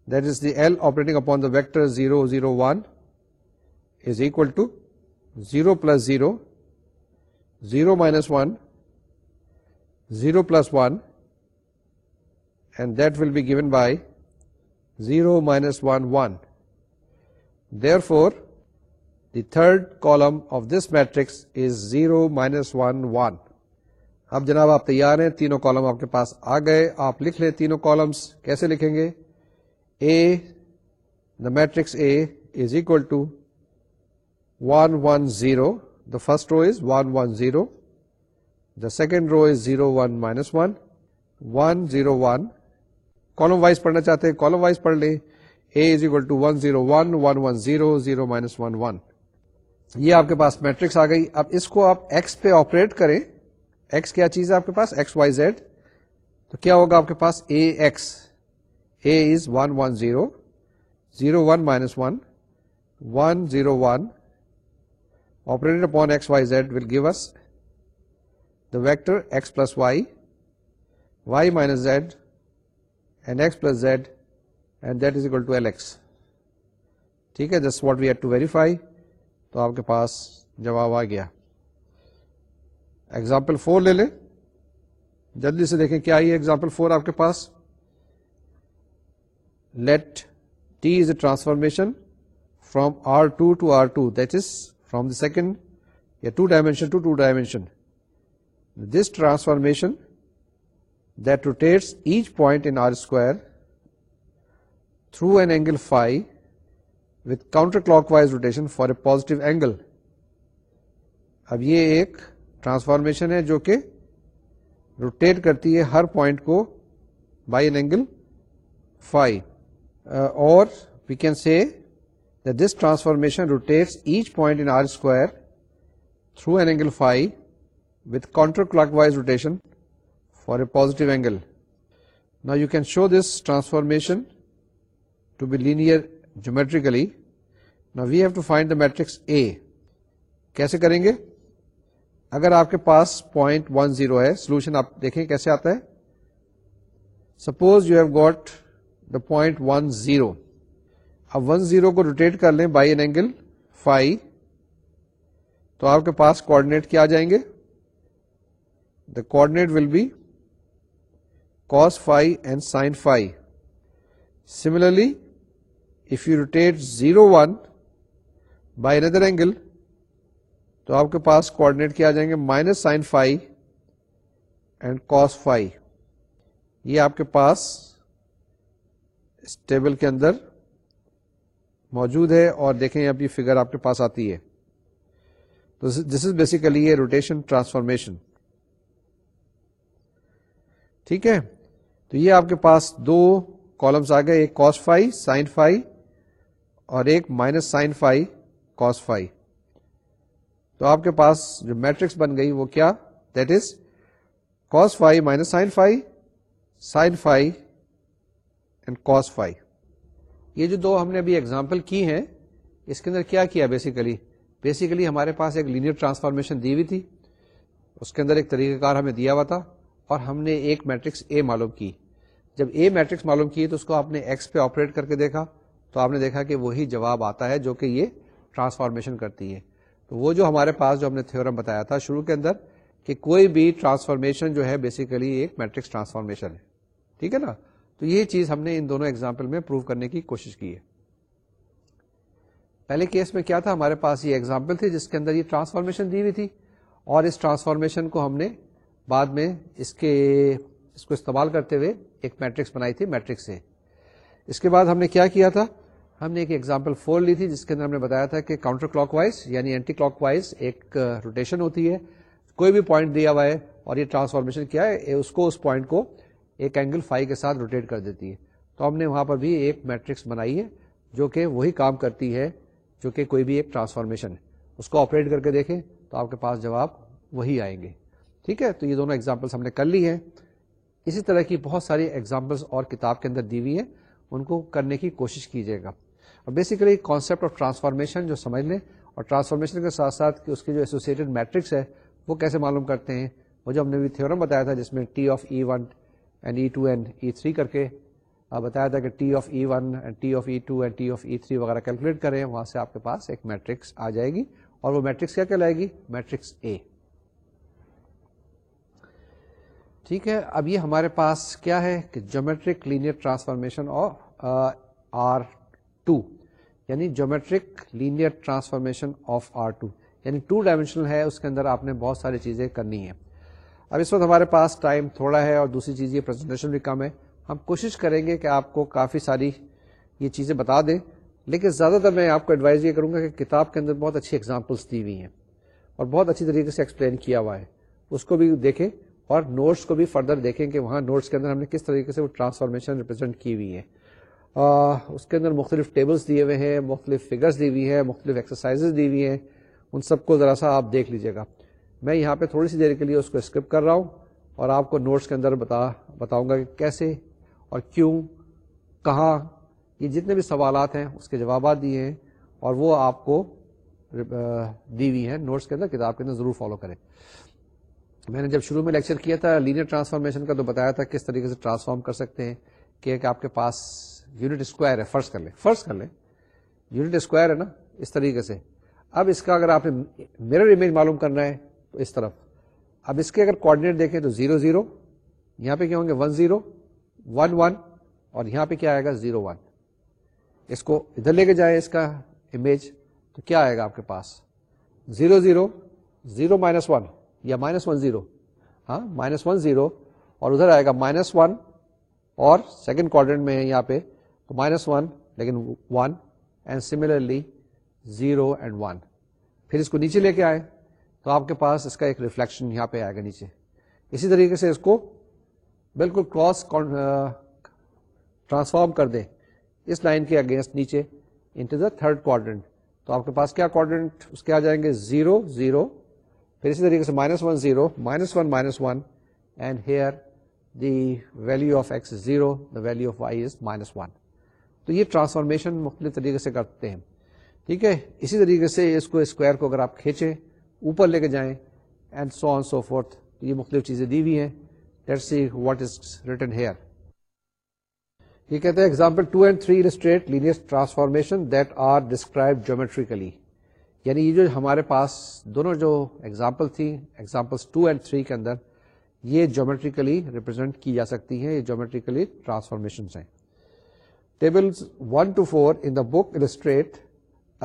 That is the L operating upon the vector 0, 0, 1 is equal to 0 plus 0, 0 minus 1, 0 plus 1, and that will be given by zero minus one one therefore third column of this matrix is zero minus one one اب جناب آپ تیار ہیں تینوں کالم آپ کے پاس آ گئے آپ لکھ لیں تینوں کالمس کیسے لکھیں گے A the matrix A is equal to one one zero the first row is one one zero the second row is zero one minus one one zero one column wise پڑھنا چاہتے ہیں کالم وائز پڑھ لیں A is equal to one zero one one one zero zero minus one one یہ آپ کے پاس میٹرکس آ گئی اب اس کو آپ ایکس پہ آپریٹ کریں ایکس کیا چیز ہے آپ کے پاس ایکس وائی زیڈ تو کیا ہوگا آپ کے پاس A x A is one one zero zero one minus one one zero one operate upon x y z will gives the vector x plus y y minus z ٹھیک ہے جس what we had to verify تو آپ کے پاس جواب آ گیا ایگزامپل فور لے لیں جلدی سے دیکھیں کیا آئی ایگزامپل فور آپ کے پاس let T is a transformation from R two to R two that is from the second یا two dimension to two dimension this transformation each point in R square through an angle five with counterclockwise rotation for a positive angle اب یہ ایک ٹرانسفارمیشن ہے جو کہ روٹیٹ کرتی ہے ہر پوائنٹ کو بائی این اینگل فائی اور we can see this transformation rotates each point in R square through an angle phi with counterclockwise rotation positive angle نا you can show this transformation to be linear geometrically نا we have to find the matrix A کیسے کریں گے اگر آپ کے پاس پوائنٹ ون زیرو ہے سولوشن آپ دیکھیں کیسے آتا ہے suppose you have got the point one zero اب ون زیرو کو روٹیٹ کر لیں بائی این اینگل فائیو تو آپ کے پاس کوڈینےٹ کیا آ جائیں گے the کوڈیٹ will be cos phi and sin phi. Similarly, if you rotate 0, 1 by another angle, تو آپ کے پاس کوآڈینیٹ کیا جائیں گے minus sine phi and cos phi یہ آپ کے پاس اس ٹیبل کے اندر موجود ہے اور دیکھیں اب یہ فگر آپ کے پاس آتی ہے تو دس از بیسیکلی یہ روٹیشن ٹرانسفارمیشن ٹھیک ہے تو یہ آپ کے پاس دو کالمس آ گئے ایک کاس فائی سائن فائی اور ایک minus sine phi cos phi تو آپ کے پاس جو میٹرکس بن گئی وہ کیا that is cos phi minus sine phi sine phi and cos phi یہ جو دو ہم نے ابھی اگزامپل کی ہیں اس کے اندر کیا کیا بیسیکلی بیسیکلی ہمارے پاس ایک لینئر ٹرانسفارمیشن دی ہوئی تھی اس کے اندر ایک طریقہ کار ہمیں دیا ہوا تھا اور ہم نے ایک میٹرکس اے معلوم کی جب اے میٹرکس معلوم کی تو اس کو آپ نے ایکس پہ آپریٹ کر کے دیکھا تو آپ نے دیکھا کہ وہی جواب آتا ہے جو کہ یہ ٹرانسفارمیشن کرتی ہے تو وہ جو ہمارے پاس جو ہم نے بتایا تھا شروع کے اندر کہ کوئی بھی ٹرانسفارمیشن جو ہے بیسیکلی ایک میٹرکس ٹرانسفارمیشن ہے ٹھیک ہے نا تو یہ چیز ہم نے ان دونوں ایگزامپل میں پروو کرنے کی کوشش کی ہے پہلے کیس میں کیا تھا ہمارے پاس یہ ایگزامپل تھی جس کے اندر یہ ٹرانسفارمیشن دی ہوئی تھی اور اس ٹرانسفارمیشن کو ہم نے بعد میں اس کے اس کو استعمال کرتے ہوئے ایک میٹرکس بنائی تھی میٹرک سے اس کے بعد ہم نے کیا کیا تھا ہم نے ایک ایگزامپل فور لی تھی جس کے اندر ہم نے بتایا تھا کہ کاؤنٹر کلاک وائز یعنی اینٹی کلاک وائز ایک روٹیشن ہوتی ہے کوئی بھی پوائنٹ دیا ہوا ہے اور یہ ٹرانسفارمیشن کیا ہے اس کو اس پوائنٹ کو ایک اینگل فائی کے ساتھ روٹیٹ کر دیتی ہے تو ہم نے وہاں پر بھی ایک میٹرکس بنائی ہے جو کہ وہی کام کرتی ہے جو کہ کوئی بھی ایک ٹرانسفارمیشن اس کو آپریٹ کر کے دیکھیں تو آپ کے پاس جواب وہی آئیں گے ٹھیک ہے تو یہ دونوں ایگزامپلس ہم نے کر لی ہیں اسی طرح کی بہت ساری ایگزامپلس اور کتاب کے اندر دی ہوئی ہیں ان کو کرنے کی کوشش کیجیے گا اور بیسیکلی کانسیپٹ آف ٹرانسفارمیشن جو سمجھ لیں اور ٹرانسفارمیشن کے ساتھ ساتھ کہ اس کے جو ایسوسیٹڈ میٹرکس ہے وہ کیسے معلوم کرتے ہیں وہ جو ہم نے بھی تھیورم بتایا تھا جس میں T of e one and e two and e three کر کے بتایا تھا کہ T of e one and T of e two and T of e three وغیرہ کیلکولیٹ کریں وہاں سے آپ کے پاس ایک میٹرکس آ جائے گی اور وہ میٹرکس کیا کہلائے گی میٹرکس اے ٹھیک ہے اب یہ ہمارے پاس کیا ہے کہ geometric linear transformation of R two یعنی geometric linear transformation of R two یعنی ٹو ڈائمینشنل ہے اس کے اندر آپ نے بہت ساری چیزیں کرنی ہیں اب اس وقت ہمارے پاس ٹائم تھوڑا ہے اور دوسری چیز یہ پریزنٹیشن بھی کم ہے ہم کوشش کریں گے کہ آپ کو کافی ساری یہ چیزیں بتا دیں لیکن زیادہ تر میں آپ کو ایڈوائز یہ کروں گا کہ کتاب کے اندر بہت اچھی اگزامپلس دی ہوئی ہیں اور بہت اچھی طریقے سے ایکسپلین کیا ہوا ہے اس کو بھی دیکھیں اور نوٹس کو بھی فردر دیکھیں کہ وہاں نوٹس کے اندر ہم نے کس طریقے سے وہ ٹرانسفارمیشن ریپرزینٹ کی ہوئی ہے اس کے اندر مختلف ٹیبلس دیے ہوئے ہیں مختلف فگرس دی ہوئی ہیں مختلف ایکسرسائزز دی ہوئی ہیں ان سب کو ذرا سا آپ دیکھ لیجیے گا میں یہاں پہ تھوڑی سی دیر کے لیے اس کو اسکپ کر رہا ہوں اور آپ کو نوٹس کے اندر بتا بتاؤں گا کہ کیسے اور کیوں کہاں یہ جتنے بھی سوالات ہیں اس کے جوابات دیے ہیں اور وہ آپ کو دی ہوئی ہیں نوٹس کے اندر کتاب کے اندر ضرور فالو کریں میں نے جب شروع میں لیکچر کیا تھا لینئر ٹرانسفارمیشن کا تو بتایا تھا کس طریقے سے ٹرانسفارم کر سکتے ہیں کہ ایک آپ کے پاس یونٹ اسکوائر ہے فرض کر لیں فرض کر لیں یونٹ اسکوائر ہے نا اس طریقے سے اب اس کا اگر آپ نے میرر امیج معلوم کرنا ہے تو اس طرف اب اس کے اگر کوآڈینیٹ دیکھیں تو زیرو زیرو یہاں پہ کیا ہوں گے ون زیرو ون ون اور یہاں پہ کیا آئے گا زیرو ون اس کو ادھر لے کے جائیں اس کا امیج تو کیا آئے گا آپ کے پاس zero zero zero minus one یا مائنس ون زیرو ہاں مائنس ون زیرو اور ادھر آئے گا مائنس ون اور سیکنڈ کوارڈنٹ میں ہے یہاں پہ تو مائنس ون لیکن one and similarly zero and one پھر اس کو نیچے لے کے آئے تو آپ کے پاس اس کا ایک ریفلیکشن یہاں پہ آئے گا نیچے اسی طریقے سے اس کو بالکل کراس ٹرانسفارم کر دیں اس لائن کے اگینسٹ نیچے انٹو دا تھرڈ کوارڈنٹ تو آپ کے پاس کیا کوارڈنٹ اس کے آ جائیں گے زیرو زیرو پھر اسی طریقے سے minus one zero minus one minus one and here the value of x zero the of y is minus one تو یہ ٹرانسفارمیشن مختلف طریقے سے کرتے ہیں ٹھیک ہے اسی طریقے سے اس کو کو اسکوائر اگر آپ کھینچیں اوپر لے کے جائیں and so on so forth یہ مختلف چیزیں دی ہوئی ہیں let see what is here یہ کہتے ہیں example two and three threat linear transformation that are describe geometrically یعنی یہ جو ہمارے پاس دونوں جو ایگزامپل تھیں ایگزامپلس ٹو اینڈ تھری کے اندر یہ جومیٹریکلی ریپرزینٹ کی جا سکتی ہیں یہ جومیٹریکلی ٹرانسفارمیشن ہیں tables one two four in the book illustrate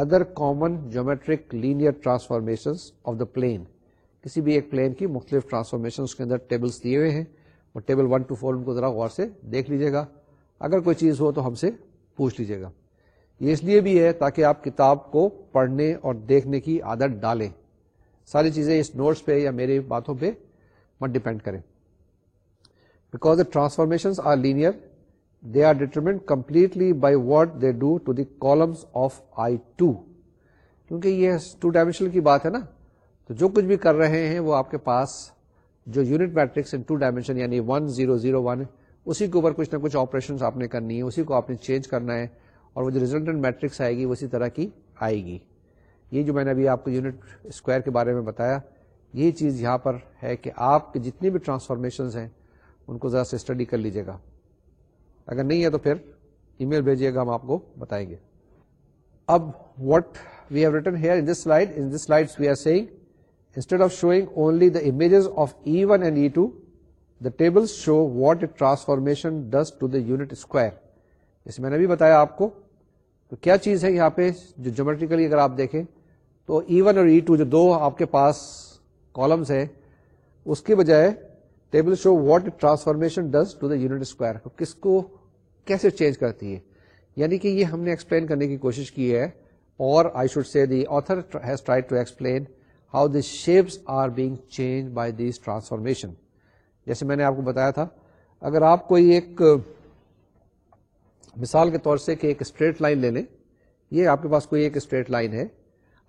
other common geometric linear transformation of the plane کسی بھی ایک پلین کی مختلف ٹرانسفارمیشن کے اندر ٹیبلس دیے ہوئے ہیں اور ٹیبل ون ٹو فور ذرا غور سے دیکھ لیجیے گا اگر کوئی چیز ہو تو ہم سے پوچھ لیجیے گا یہ اس لیے بھی ہے تاکہ آپ کتاب کو پڑھنے اور دیکھنے کی عادت ڈالیں ساری چیزیں اس نوٹس پہ یا میری باتوں پہ مت ڈپینڈ کریں because the transformation are linear they are determined completely by what they do to the columns of I two کیونکہ یہ ٹو ڈائمینشنل کی بات ہے نا تو جو کچھ بھی کر رہے ہیں وہ آپ کے پاس جو unit matrix in two dimension یعنی ون زیرو زیرو ون اسی کے اوپر کچھ نہ کچھ آپریشن آپ نے کرنی ہے اسی کو آپ نے چینج کرنا ہے اور وہ جو ریزلٹنٹ میٹرکس آئے گی وہ اسی طرح کی آئے گی یہ جو میں نے ابھی آپ کو یونٹ اسکوائر کے بارے میں بتایا یہ چیز یہاں پر ہے کہ آپ کے جتنی بھی ٹرانسفارمیشنز ہیں ان کو ذرا سے اسٹڈی کر لیجیے گا اگر نہیں ہے تو پھر ای میل بھیجیے گا ہم آپ کو بتائیں گے اب what we have here in in this slide this slide we are seeing instead of showing only the images of e one and e two the table show what transformation does to the unit square اس میں نے بھی بتایا آپ کو تو کیا چیز ہے یہاں پہ جو جومیٹریکلی اگر آپ دیکھیں تو ای e ون اور ای e ٹو جو دو آپ کے پاس کالمس ہیں اس کے بجائے table show what transformation does to the unit square کس کو کیسے چینج کرتی ہے یعنی کہ یہ ہم نے ایکسپلین کرنے کی کوشش کی ہے اور I should see the author has try to explain how the shapes are being change by these transformation جیسے میں نے آپ کو بتایا تھا اگر آپ کوئی ایک مثال کے طور سے کہ ایک اسٹریٹ لائن لے لیں یہ آپ کے پاس کوئی ایک اسٹریٹ لائن ہے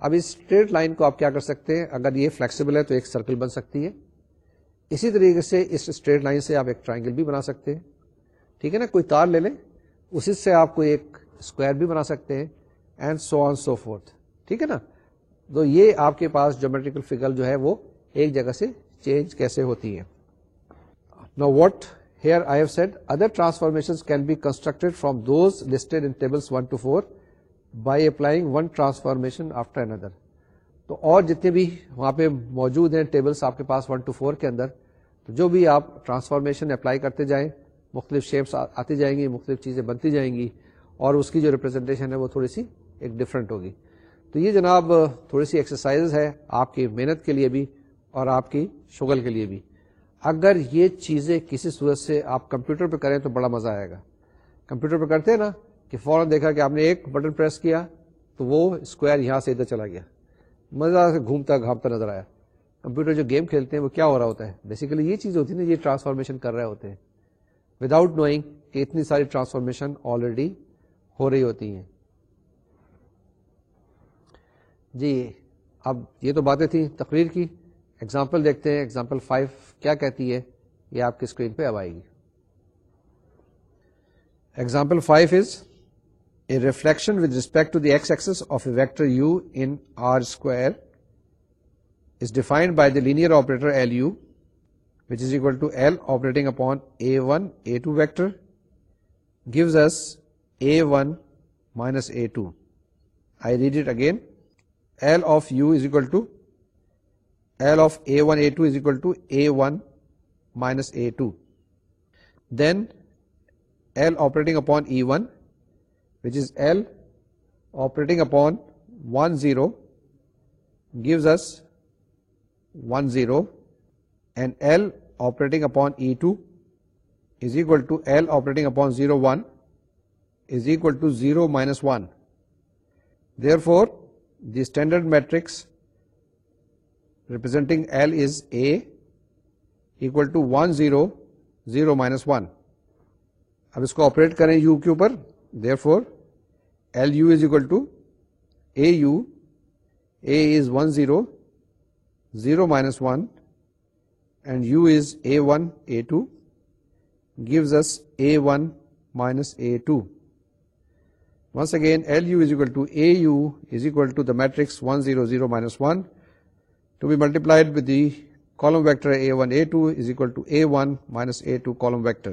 اب اس اسٹریٹ لائن کو آپ کیا کر سکتے ہیں اگر یہ فلیکسیبل ہے تو ایک سرکل بن سکتی ہے اسی طریقے سے اس اسٹریٹ لائن سے آپ ایک ٹرائنگل بھی بنا سکتے ہیں ٹھیک ہے نا کوئی تار لے لیں اسی سے آپ کو ایک اسکوائر بھی بنا سکتے ہیں and so on so forth ٹھیک ہے نا تو یہ آپ کے پاس جومیٹریکل فگر جو ہے وہ ایک جگہ سے چینج کیسے ہوتی ہے نا what here I have set other transformation can be constructed from those in one two four by applying one transformation after after another. تو اور جتنے بھی وہاں پہ موجود ہیں ٹیبلس آپ کے پاس ون ٹو فور کے اندر تو جو بھی آپ ٹرانسفارمیشن اپلائی کرتے جائیں مختلف شیپس آتی جائیں گی مختلف چیزیں بنتی جائیں گی اور اس کی جو ریپرزنٹیشن ہے وہ تھوڑی سی ایک ڈفرینٹ ہوگی تو یہ جناب تھوڑی سی ایکسرسائز ہے آپ کی محنت کے لیے بھی اور آپ کی شغل کے لیے بھی اگر یہ چیزیں کسی صورت سے آپ کمپیوٹر پہ کریں تو بڑا مزہ آئے گا کمپیوٹر پہ کرتے ہیں نا کہ فوراً دیکھا کہ آپ نے ایک بٹن پریس کیا تو وہ اسکوائر یہاں سے ادھر چلا گیا مزہ سے گھومتا گھامتا نظر آیا کمپیوٹر جو گیم کھیلتے ہیں وہ کیا ہو رہا ہوتا ہے بیسیکلی یہ چیز ہوتی ہے نا یہ ٹرانسفارمیشن کر رہے ہوتے ہیں وداؤٹ نوئنگ کہ اتنی ساری ٹرانسفارمیشن آلریڈی ہو رہی ہوتی ہیں جی اب یہ تو باتیں تھیں تقریر کی ایگزامپل دیکھتے ہیں ایگزامپل فائیو کیا کہتی ہے یہ آپ کی اسکرین پہ اب آئے گی example five is a reflection with respect to to the x axis of a vector u u in R square is is defined by the linear operator L L which equal operating upon a one a two vector gives us a one minus a two I read it again L of u is equal to L of A1, A2 is equal to A1 minus A2. Then L operating upon E1, which is L operating upon 1, 0, gives us 1, 0, and L operating upon E2 is equal to L operating upon 0, 1 is equal to 0 minus 1. Therefore, the standard matrix representing L is A equal to one zero zero minus one اب اس کو آپریٹ کریں یو کے اوپر therefore L u is equal to A u A is one zero zero minus one and u is a one a two gives us a one minus a two once again L u is equal to A u is equal to the matrix one zero zero minus one multiplied we column vector a one a two is equal to a one minus a two column vector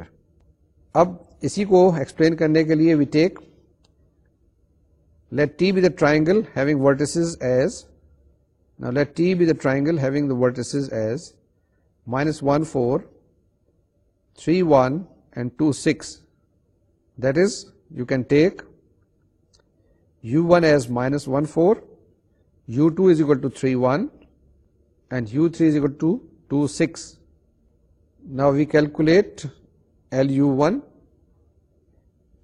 اب اسی کو ایکسپلین کرنے کے لیے we take let T be the triangle having vertices as نا let T be triangle having the vertices as minus one four three one and two six that is you can take u one as minus one four u two is equal to three one and u3 is equal to 26. Now we calculate LU1,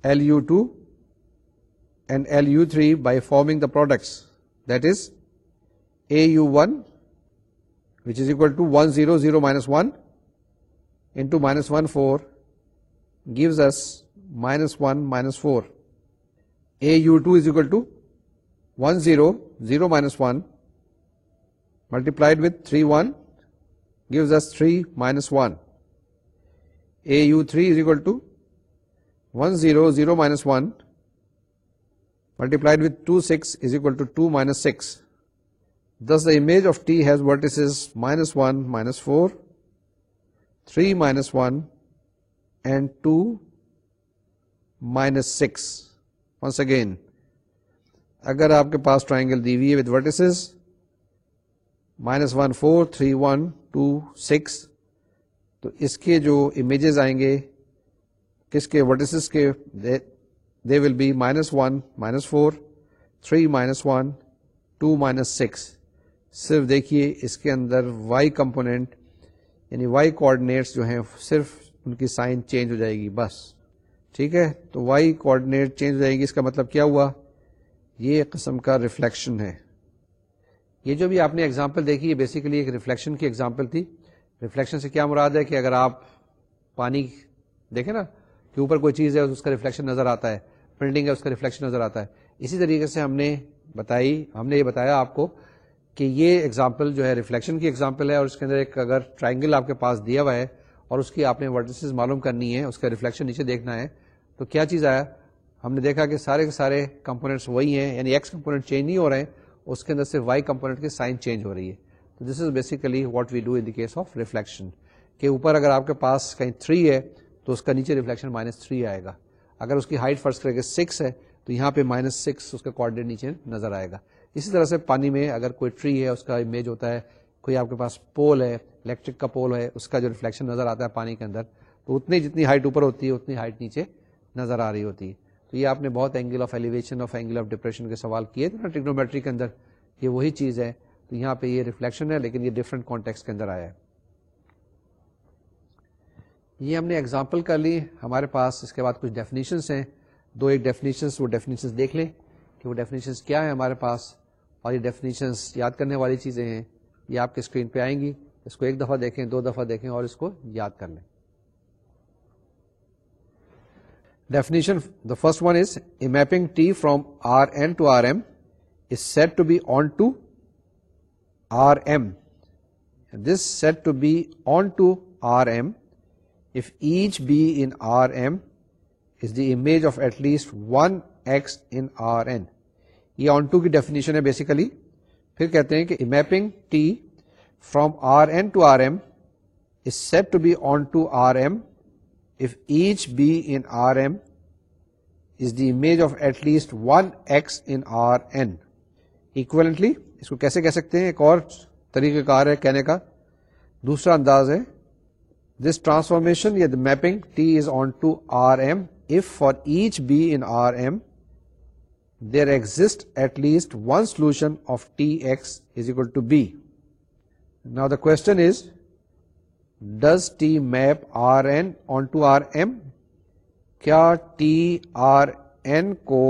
LU2 and LU3 by forming the products, that is AU1, which is equal to 1 0 0 minus 1 into minus 1 4 gives us minus 1 minus 4. AU2 is equal to 1 0 0 minus 1 multiplied with three one gives minus three minus one a u three is equal to one zero zero minus one multiplied with two six minus six this the image of T has vertices minus one minus four three minus one and two minus six once again اگر آپ کے پاس ٹرائنگل دی ہوئی ہے with vertices minus one four three one two six تو اس کے جو امیجز آئیں گے کس کے وٹسز کے they will be minus one minus four three minus one two minus six صرف دیکھیے اس کے اندر وائی کمپوننٹ یعنی وائی کوآڈینیٹس جو ہیں صرف ان کی سائن چینج ہو جائے گی بس ٹھیک ہے تو وائی کوآڈینیٹ چینج ہو جائے گی اس کا مطلب کیا ہوا یہ قسم کا ریفلیکشن ہے یہ جو بھی آپ نے ایگزامپل دیکھی یہ بیسیکلی ایک ریفلیکشن کی ایگزامپل تھی ریفلیکشن سے کیا مراد ہے کہ اگر آپ پانی دیکھیں نا کہ اوپر کوئی چیز ہے اس کا ریفلیکشن نظر آتا ہے پرنٹنگ ہے اس کا ریفلیکشن نظر آتا ہے اسی طریقے سے ہم نے بتائی ہم نے یہ بتایا آپ کو کہ یہ اگزامپل جو ہے ریفلیکشن کی ایگزامپل ہے اور اس کے اندر ایک اگر ٹرائنگل آپ کے پاس دیا ہوا ہے اور اس کی آپ نے ورڈسز معلوم کرنی ہے اس کا ریفلیکشن نیچے دیکھنا ہے تو کیا چیز آیا ہم نے دیکھا کہ سارے کے سارے کمپوننٹس وہی ہیں یعنی ایکس کمپوننٹ چینج نہیں ہو رہے ہیں اس کے اندر سے وائی کمپونیٹ کی سائن چینج ہو رہی ہے تو this is basically what we do in case of reflection کہ اوپر اگر آپ کے پاس کہیں تھری ہے تو اس کا نیچے ریفلیکشن مائنس تھری آئے گا اگر اس کی ہائٹ فرسٹ کرے گا سکس ہے تو یہاں پہ مائنس سکس اس کا کوڈنٹ نیچے نظر آئے گا اسی طرح سے پانی میں اگر کوئی ٹری ہے اس کا امیج ہوتا ہے کوئی آپ کے پاس پول ہے الیکٹرک کا پول ہے اس کا جو ریفلیکشن نظر آتا ہے پانی کے اندر تو اتنی جتنی ہائٹ اوپر ہوتی ہے اتنی ہائٹ نیچے نظر آ رہی ہوتی ہے تو یہ آپ نے بہت angle of elevation of angle of depression کے سوال کیے تھے نا ٹیکنومیٹری کے اندر یہ وہی چیز ہے تو یہاں پہ یہ ریفلیکشن ہے لیکن یہ ڈفرینٹ کانٹیکس کے اندر آیا ہے یہ ہم نے اگزامپل کر لی ہمارے پاس اس کے بعد کچھ ڈیفینیشنس ہیں دو ایک ڈیفینیشنس وہ ڈیفینیشنس دیکھ لیں کہ وہ ڈیفینیشنس کیا ہے ہمارے پاس اور یہ ڈیفینیشنس یاد کرنے والی چیزیں ہیں یہ آپ کے اسکرین پہ آئیں گی اس کو ایک دفعہ دیکھیں دو دفعہ دیکھیں اور اس کو یاد کر لیں definition the first one is a mapping T from R n to R m is set to be onto R m this set to be onto R m if each b in R m is the image of at least one x in onto کی ڈیفنیشن ہے بیسیکلی پھر کہتے ہیں کہ a mapping T from R n to R m is set to be onto R m each b in R m is image of at least one x in R equivalently اس کو کیسے کہہ سکتے ہیں ایک اور طریقہ کار ہے کہنے کا دوسرا انداز ہے دس ٹرانسفارمیشن یا the mapping T is onto R m if for each b in R m there exist at least one solution of T x is equal to b نا the question is does T map R n onto R m کیا ٹی آر این کو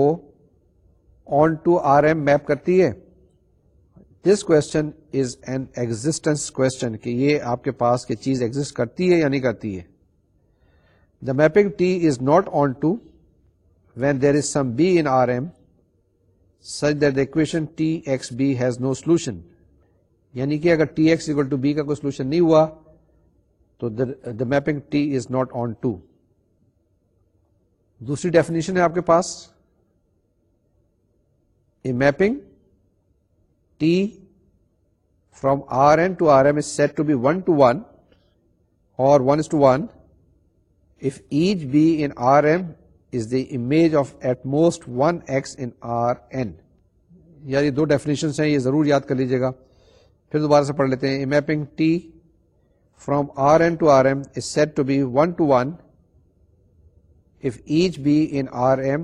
onto R M map کرتی ہے this question is an existence question کہ یہ آپ کے پاس کی چیز ایگزٹ کرتی ہے یا نہیں کرتی ہے the mapping T is not onto when there is some b in R m such that equation T x b has no solution یعنی کہ اگر T x equal to b کا کوئی سولوشن نہیں ہوا تو the mapping T is not on to دوسری ڈیفینیشن ہے آپ کے پاس a mapping T from R n to R m is set to be one to one اور one is to one if each b in R m is the image of at most one x in R n یار یہ دو ڈیفینیشن ہیں یہ ضرور یاد کر لیجیے گا پھر دوبارہ سے پڑھ لیتے ہیں mapping T from R m to R m is set to be one to one if each b in R m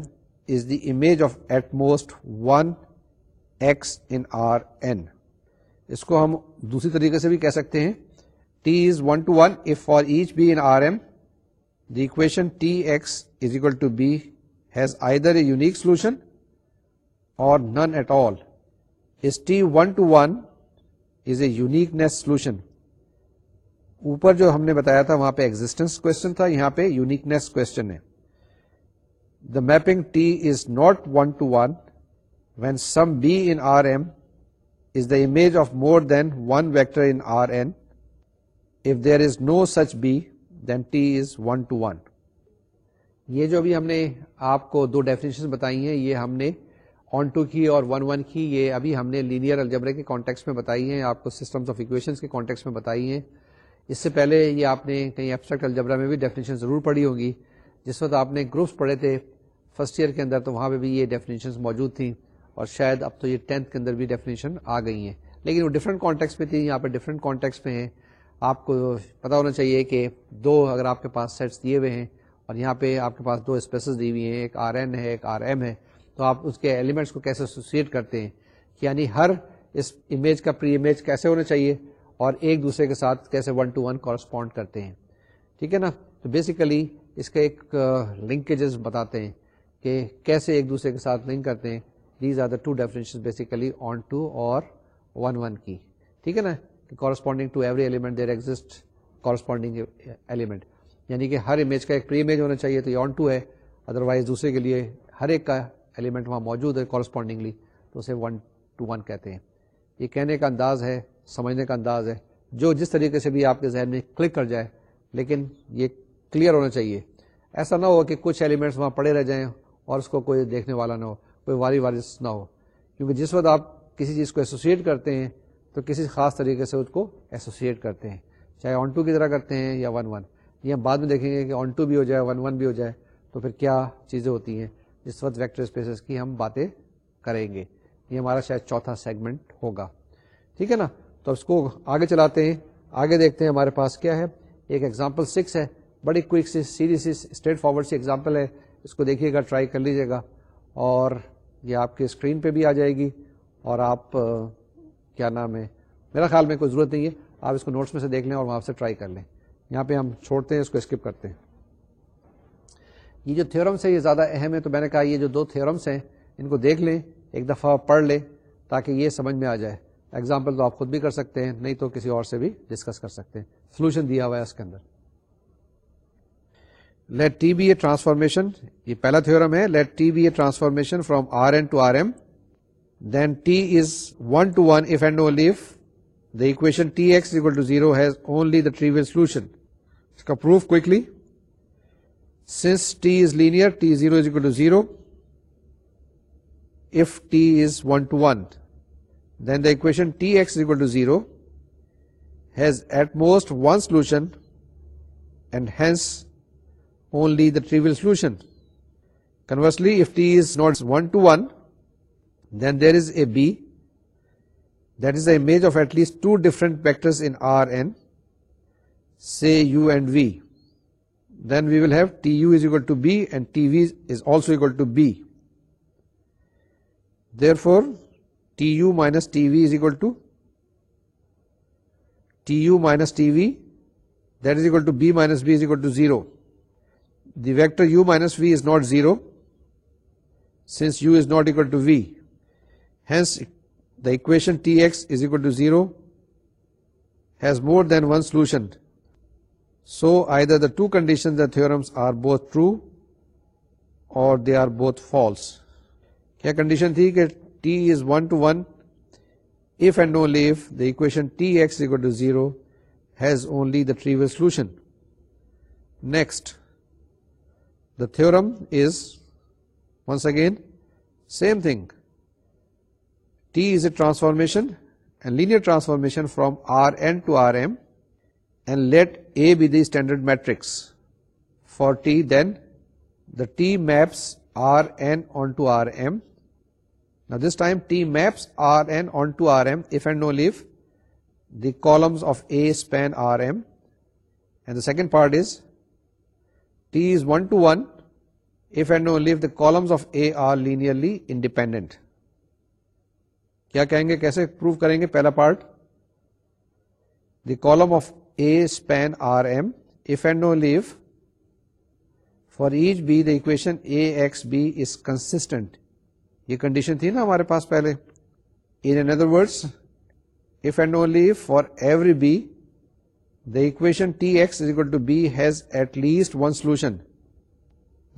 is the image of at most one x in R s کو ہم دوسری طریقے سے بھی کہہ سکتے ہیں T as one to one if for each b in R m the equation T s is equal to b's either a unique solution اور none at all is T one to one is a uniqueness solution اوپر جو ہم نے بتایا تھا وہاں پہ ایگزٹینس کوشچن تھا یہاں پہ یونیکنیس کوشچن ہے the mapping T is not one to one when some b in R m is the image of more than one vector in R n if there is no such b then T is one to one یہ جو بھی ہم نے آپ کو دو ڈیفینیشن بتائی ہیں یہ ہم نے آن ٹو کی اور ون ون کی یہ ابھی ہم نے لینئر الجبرے کے کانٹیکس میں بتائی ہیں آپ کو سسٹمس آف اکویشن کے کانٹیکس میں بتائی ہیں اس سے پہلے یہ آپ نے کہیں ایبسٹریکٹ الجبرا میں بھی ڈیفینیشن ضرور پڑھی ہوگی جس وقت آپ نے گروپس پڑھے تھے فرسٹ ایئر کے اندر تو وہاں پہ بھی یہ ڈیفینیشن موجود تھیں اور شاید اب تو یہ ٹینتھ کے اندر بھی ڈیفینیشن آ گئی ہیں لیکن وہ ڈفرینٹ کانٹیکس میں تھیں یہاں پہ ڈفرینٹ کانٹیکس میں ہیں آپ کو پتہ ہونا چاہیے کہ دو اگر آپ کے پاس سیٹس دیے ہوئے ہیں اور یہاں پہ آپ کے پاس دو اسپیسز دی ہوئی ہیں ایک آر این ہے ایک آر ایم ہے تو آپ اس کے ایلیمنٹس کو کیسے ایسوسیٹ کرتے ہیں یعنی ہر اس امیج کا پری امیج کیسے ہونا چاہیے اور ایک دوسرے کے ساتھ کیسے ون ٹو ون کورسپونڈ کرتے ہیں ٹھیک ہے نا تو بیسیکلی اس کا ایک لنکیجز بتاتے ہیں کہ کیسے ایک دوسرے کے ساتھ لنک کرتے ہیں these are the two definition basically onto or one one کی ٹھیک ہے نا corresponding to every element there exist corresponding element یعنی کہ ہر امیج کا ایک پری امیج ہونا چاہیے تو یہ آن ٹو ہے ادروائز دوسرے کے لیے ہر ایک کا ایلیمنٹ وہاں موجود ہے کورسپونڈنگلی تو اسے ون ٹو ون کہتے ہیں یہ کہنے کا انداز ہے سمجھنے کا انداز ہے جو جس طریقے سے بھی آپ کے ذہن میں کلک کر جائے لیکن یہ کلیئر ہونا چاہیے ایسا نہ ہو کہ کچھ ایلیمنٹس وہاں پڑے رہ جائیں اور اس کو کوئی دیکھنے والا نہ ہو کوئی واری وارث نہ ہو کیونکہ جس وقت آپ کسی چیز کو ایسوسیٹ کرتے ہیں تو کسی خاص طریقے سے اس کو ایسوسیٹ کرتے ہیں چاہے آن ٹو کی طرح کرتے ہیں یا ون ون یہ ہم بعد میں دیکھیں گے کہ آن ٹو بھی ہو جائے ون ون بھی ہو جائے تو پھر کیا چیزیں ہوتی ہیں جس وقت ویکٹر اسپیسیز کی ہم باتیں کریں گے یہ ہمارا شاید چوتھا سیگمنٹ ہوگا ٹھیک ہے نا تو اس کو آگے چلاتے ہیں آگے دیکھتے ہیں ہمارے پاس کیا ہے ایک ایگزامپل سکس ہے بڑی کوئک سی سیری سی اسٹریٹ فارورڈ سی ایگزامپل ہے اس کو دیکھیے گا ٹرائی کر لیجیے گا اور یہ آپ کے اسکرین پہ بھی آ جائے گی اور آپ کیا نام ہے میرا خیال میں کوئی ضرورت نہیں ہے آپ اس کو نوٹس میں سے دیکھ لیں اور وہاں سے ٹرائی کر لیں یہاں پہ ہم چھوڑتے ہیں اس کو اسکپ کرتے ہیں یہ جو تھیورمس ہیں یہ زیادہ اہم ہے تو میں نے کہا یہ جو دو تھیورمس ہیں ان کو دیکھ لیں ایک دفعہ پڑھ لیں تاکہ یہ سمجھ میں آ جائے ایگزامپل تو آپ خود بھی کر سکتے ہیں نہیں تو کسی اور سے بھی ڈسکس کر سکتے ہیں سولوشن دیا ہوا ہے اس کے اندر let T be a transformation یہ پہلا تھورم ہے let T be a transformation from R m to R m then T is one to one if and only if the equation T x equal to zero has only the trivial solution اس کا proof quickly since T is linear T zero is equal to zero if T is one to one Then the equation Tx is equal to 0 has at most one solution and hence only the trivial solution. Conversely, if T is not 1 to 1, then there is a B that is the image of at least two different vectors in Rn, say u and v. Then we will have Tu is equal to B and Tv is also equal to B. Therefore, T u minus T v is equal to T u minus T v that is equal to b minus b is equal to zero the vector u minus v is not zero since u is not equal to v hence the equation T x is equal to zero has more than one solution so I the the two condition theorems are both true or they are both false کیا کنڈیشن تھی کہ t is 1 to 1 if and only if the equation Tx equal to 0 has only the trivial solution. Next, the theorem is once again same thing. T is a transformation and linear transformation from Rn to Rm, and let A be the standard matrix for T, then the T maps Rn onto Rm this time T maps R n onto R m if and only columns of of A span R m and the second part is T one to one and and only the the of of A are linearly independent کیا کہیں گے کیسے پروو کریں گے پہلا part the column of A span R m if and only if for each b the equation A x b is consistent یہ کنڈیشن تھی نا ہمارے پاس پہلے in another words if and only for every b the equation T x is equal to b has at least one solution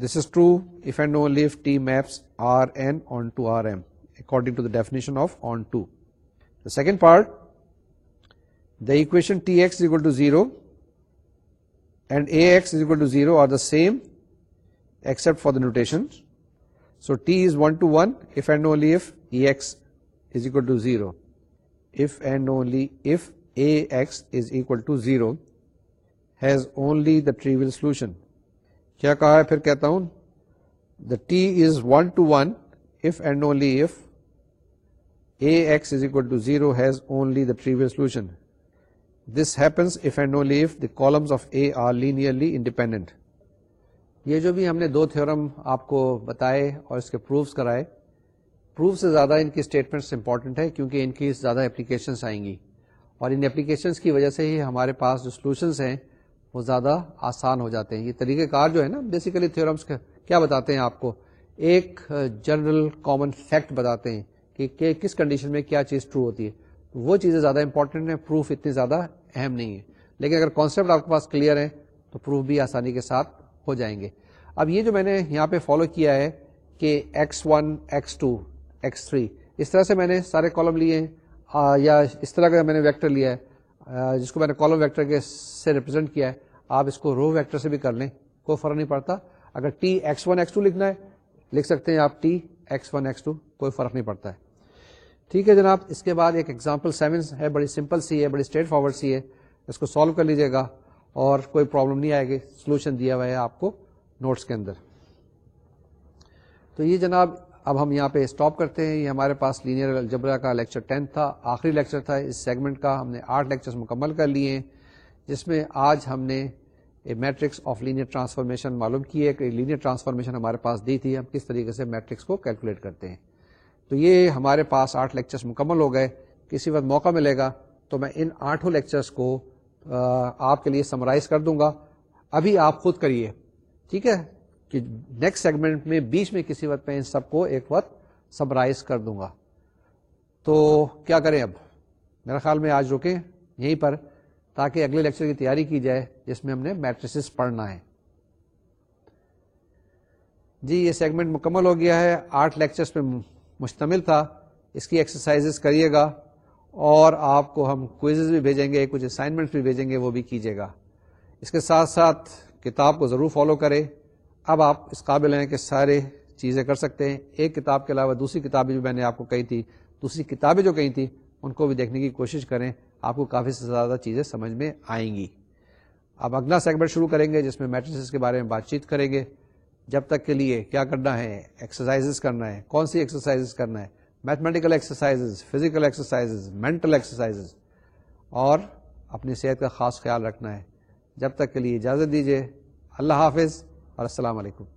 this is true if and only if T maps R n onto R m according to the definition of onto the second part the equation T x is to zero and A x equal to zero are the same except for the notation so T is one to one if and only if A x is equal to zero if and only if A x is equal to zero has only the trivial solution کیا کہا ہے پھر کہتا ہوں the T is one to one if and only if A x is equal to zero has only the trivial solution this happens if and only if the columns of A are linearly independent یہ جو بھی ہم نے دو تھیورم آپ کو بتائے اور اس کے پروفس کرائے پروف سے زیادہ ان کی اسٹیٹمنٹس امپورٹنٹ ہے کیونکہ ان کی زیادہ اپلیکیشنس آئیں گی اور ان اپلیکیشنس کی وجہ سے ہی ہمارے پاس جو سولوشنس ہیں وہ زیادہ آسان ہو جاتے ہیں یہ طریقہ کار جو ہے نا بیسیکلی تھیورمس کا کیا بتاتے ہیں آپ کو ایک جنرل کامن فیکٹ بتاتے ہیں کہ کس کنڈیشن میں کیا چیز ٹرو ہوتی ہے وہ چیزیں زیادہ امپورٹنٹ ہیں پروف اتنی زیادہ اہم نہیں ہے لیکن اگر کانسیپٹ آپ کے پاس کلیئر ہے تو پروف بھی آسانی کے ساتھ ہو جائیں گے اب یہ جو میں نے یہاں پہ فالو کیا ہے کہ x one x two x three اس طرح سے میں نے سارے کالم لیے ہیں یا اس طرح کا میں نے ویکٹر لیا ہے جس کو میں نے کالم ویکٹر کے سے ریپرزینٹ کیا ہے آپ اس کو رو ویکٹر سے بھی کر لیں کوئی فرق نہیں پڑتا اگر T x one x two لکھنا ہے لکھ سکتے ہیں آپ T x one x two کوئی فرق نہیں پڑتا ہے ٹھیک ہے جناب اس کے بعد ایک ایگزامپل سیون ہے بڑی سمپل سی ہے بڑی اسٹریٹ فارورڈ سی ہے اس کو سالو کر لیجیے گا اور کوئی پرابلم نہیں آئے گی سولوشن دیا ہوا ہے آپ کو نوٹس کے اندر تو یہ جناب اب ہم یہاں پہ اسٹاپ کرتے ہیں یہ ہمارے پاس لینئر الجبرا کا لیکچر ٹینتھ تھا آخری لیکچر تھا اس سیگمنٹ کا ہم نے آٹھ لیکچر مکمل کر لیے جس میں آج ہم نے میٹرکس آف لینئر ٹرانسفارمیشن معلوم کی ہے کہ لینئر ٹرانسفارمیشن ہمارے پاس دی تھی ہم کس طریقے سے میٹرکس کو کیلکولیٹ کرتے ہیں تو یہ ہمارے پاس آٹھ لیکچرس مکمل ہو گئے کسی وقت موقع ملے گا تو میں ان آٹھوں لیکچرس کو آپ کے لیے سمرائز کر دوں گا ابھی آپ خود کریے ٹھیک ہے کہ نیکسٹ سیگمنٹ میں بیچ میں کسی وقت میں ان سب کو ایک وقت سمرائز کر دوں گا تو کیا کریں اب میرا خیال میں آج رکیں یہیں پر تاکہ اگلے لیکچر کی تیاری کی جائے جس میں ہم نے میٹریسز پڑھنا ہے جی یہ سیگمنٹ مکمل ہو گیا ہے آٹھ لیکچرز پہ مشتمل تھا اس کی ایکسرسائز کریے گا اور آپ کو ہم کوئزز بھی بھیجیں گے کچھ اسائنمنٹس بھی بھیجیں گے وہ بھی کیجیے گا اس کے ساتھ ساتھ کتاب کو ضرور فالو کریں اب آپ اس قابل ہیں کہ سارے چیزیں کر سکتے ہیں ایک کتاب کے علاوہ دوسری کتابیں بھی میں نے آپ کو کہی تھی دوسری کتابیں جو کہی تھیں ان کو بھی دیکھنے کی کوشش کریں آپ کو کافی سے زیادہ چیزیں سمجھ میں آئیں گی اب اگلا سیگمنٹ شروع کریں گے جس میں میٹرسز کے بارے میں بات چیت کریں گے جب تک کے لیے کیا کرنا ہے ایکسرسائز کرنا ہے کون سی ایکسرسائز کرنا ہے mathematical exercise physical exercises mental exercises اور اپنی صحت کا خاص خیال رکھنا ہے جب تک کے لیے اجازت دیجیے اللہ حافظ اور السلام علیکم